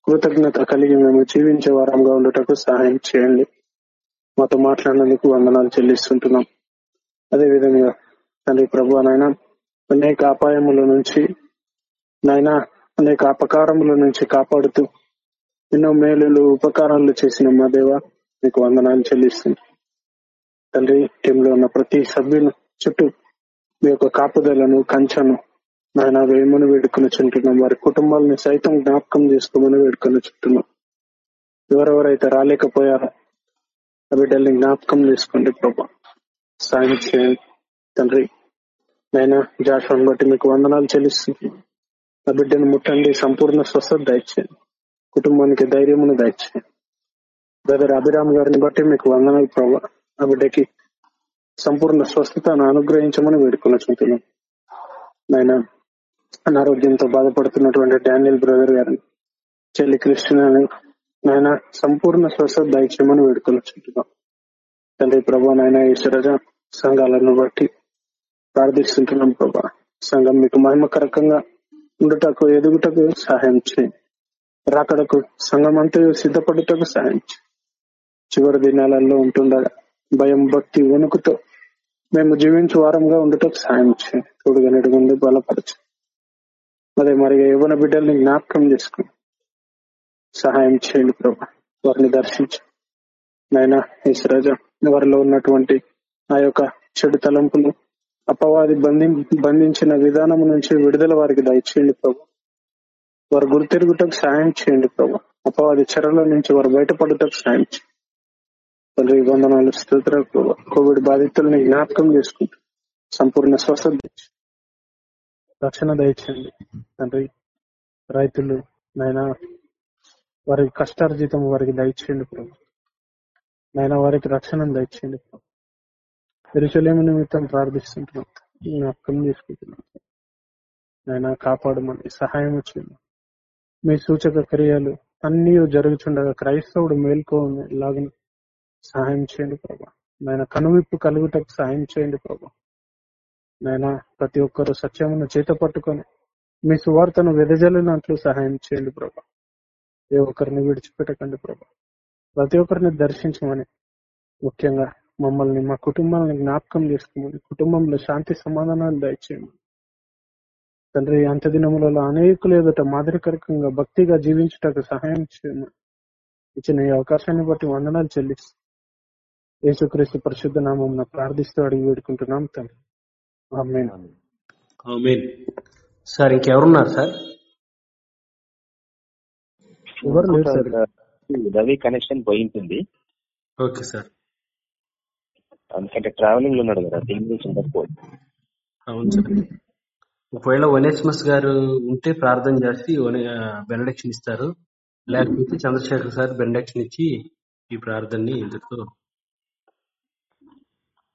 [SPEAKER 7] కృతజ్ఞత కలిగి మేము జీవించే వారంగా ఉండటకు సహాయం చేయండి. మాతో మాట్లాడినందుకు వందనాలు చెల్లిస్తుంటున్నాం. అదే విధంగా తండ్రి ప్రభు నాయన అనేక అపాయముల నుంచి నాయన అనేక అపకారముల నుంచి కాపాడుతూ ఎన్నో మేలులు ఉపకారాలు చేసిన మా దేవ. మీకు వందనాలు చెల్లిస్తుంది తండ్రి టీంలో ఉన్న ప్రతి సభ్యుని చుట్టూ మీ యొక్క కాపుదలను కంచను నాయన వేయమని వేడుకొని చుంటున్నాం? వారి కుటుంబాలను సైతం జ్ఞాపకం చేసుకోమని వేడుకొని చుంటున్నాం ఎవరెవరైతే రాలేకపోయారో ఆ బిడ్డల్ని జ్ఞాపకం చేసుకోండి ప్రభా. సాయం చేయండి తండ్రి. నైనా జాషువాని బట్టి మీకు వందనాలు చెల్లిస్తుంది ఆ బిడ్డను ముట్టండి సంపూర్ణ స్వస్థత దయచేయండి. కుటుంబానికి ధైర్యమును దయచేయండి. బ్రదర్ అభిరామ్ గారిని బట్టి మీకు వందనాలు ప్రభా. ఆ బిడ్డకి సంపూర్ణ స్వస్థతను అనుగ్రహించమని వేడుకొని చుంటున్నాం. నాయన అనారోగ్యంతో బాధపడుతున్నటువంటి డానియల్ బ్రదర్ గారిని చెల్లి కృష్ణ నాయన సంపూర్ణ స్వస్థత దయచేయమని వేడుకొని చుంటున్నాం తండ్రి ప్రభా నాయన ఈశ్వరజ సంఘాలను బట్టి ప్రార్థిస్తుంటున్నాం ప్రభా. సంఘం మీకు మహిమకరకంగా ఉండుటకు ఎదుగుటకు సహాయం చేయండి రాకడకు సంఘం అంతా సిద్ధపడుటకు సహాయం చేయండి చివరి దినాలలో ఉంటుండగా భయం భక్తి వణుకుతో మేము జీవించు వారంగా ఉండటకు సాయం చేయండి తోడుగా నెడుగుండి బలపరచండి అదే మరి యవన బిడ్డల్ని జ్ఞాపకం చేసుకుని సహాయం చేయండి ప్రభా. వారిని దర్శించు. నాయన ఈశ్వరాజ వారిలో ఉన్నటువంటి ఆ యొక్క చెడు తలంపులు అపవాది బంధి బంధించిన విధానం నుంచి విడుదల వారికి దయచేయండి ప్రభు. వారు గుర్తిరుగుటకు సాయం చేయండి ప్రభు. అపవాది చెరల నుంచి వారు బయటపడటకు సాయం చేయండి. తండ్రి వందనాలు స్తోత్ర కోవిడ్ బాధితుల్ని జ్ఞాపకం చేసుకుంటూ సంపూర్ణ స్వస్థత రక్షణ దయచేయండి. తండ్రి రైతులు నైనా వారి కష్టార్జితం వారికి దయచేయండి ప్రభు. నైనా వారికి రక్షణ దయచేయండి ప్రభు. ఎరుసలేము నిమిత్తం ప్రార్థిస్తుంటున్నాం. అర్థం చేసుకుంటున్నాం. నైనా కాపాడమని సహాయం వచ్చింది మీ సూచక క్రియలు అన్నీ జరుగుతుండగా క్రైస్తవుడు మేల్కోని సహాయం చేయండి ప్రభా. నాయన కనువిప్పు కలుగుటకు సహాయం చేయండి ప్రభా. నాయన ప్రతి ఒక్కరు సత్యమును చేత పట్టుకొని మీ సువార్తను వెదజల్లినట్లు సహాయం చేయండి ప్రభా. ఏ ఒక్కరిని విడిచిపెట్టకండి ప్రభా. ప్రతి ఒక్కరిని దర్శించమని ముఖ్యంగా మమ్మల్ని మా కుటుంబాలను జ్ఞాపకం చేసుకోమని కుటుంబంలో శాంతి సమాధానాలు దయచేయమని. తండ్రి అంత్య దినములలో అనేకులు ఎదుట మాదిరికరకంగా భక్తిగా జీవించుటకు సహాయం చేయమని ఇచ్చిన ఈ అవకాశాన్ని బట్టి వందనాలు చెల్లిస్తూ యేసుక్రీస్తు పరిశుద్ధ నామం ప్రార్థిస్తూ అడిగి వేడుకుంటున్నాం తండ్రి.
[SPEAKER 3] సార్ ఇంకెవరున్నారు సార్?
[SPEAKER 7] ఎవరు లేరు sir?
[SPEAKER 5] Ravi connection పోయింటుంది.
[SPEAKER 3] Okay sir.
[SPEAKER 5] ఎందుకంటే ట్రావెలింగ్లో ఉన్నాడు కదా దీని గురించి ఉండకపోవచ్చు
[SPEAKER 3] అవును సార్. ఒకవేళ వనేస్మస్ గారు ఉంటే ప్రార్థన చేసి బెనడక్షన్ ఇస్తారు. లేకపోతే చంద్రశేఖర్ సార్ బెనడక్షన్ ఇచ్చి ఈ ప్రార్థనని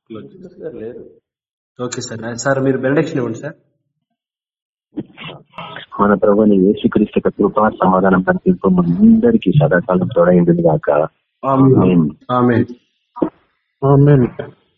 [SPEAKER 3] close చేస్తారు. Okay sir. సార్ మీరు బెనడక్షన్ ఇవ్వండి సార్.
[SPEAKER 5] మన ప్రభుని యేసుక్రీస్తు కృపా సమాధానం కనిపింపు అందరికీ సదాకాలం తోడైంది కాక
[SPEAKER 3] ఆమేన్. ఆమేన్.
[SPEAKER 7] ఆమేన్.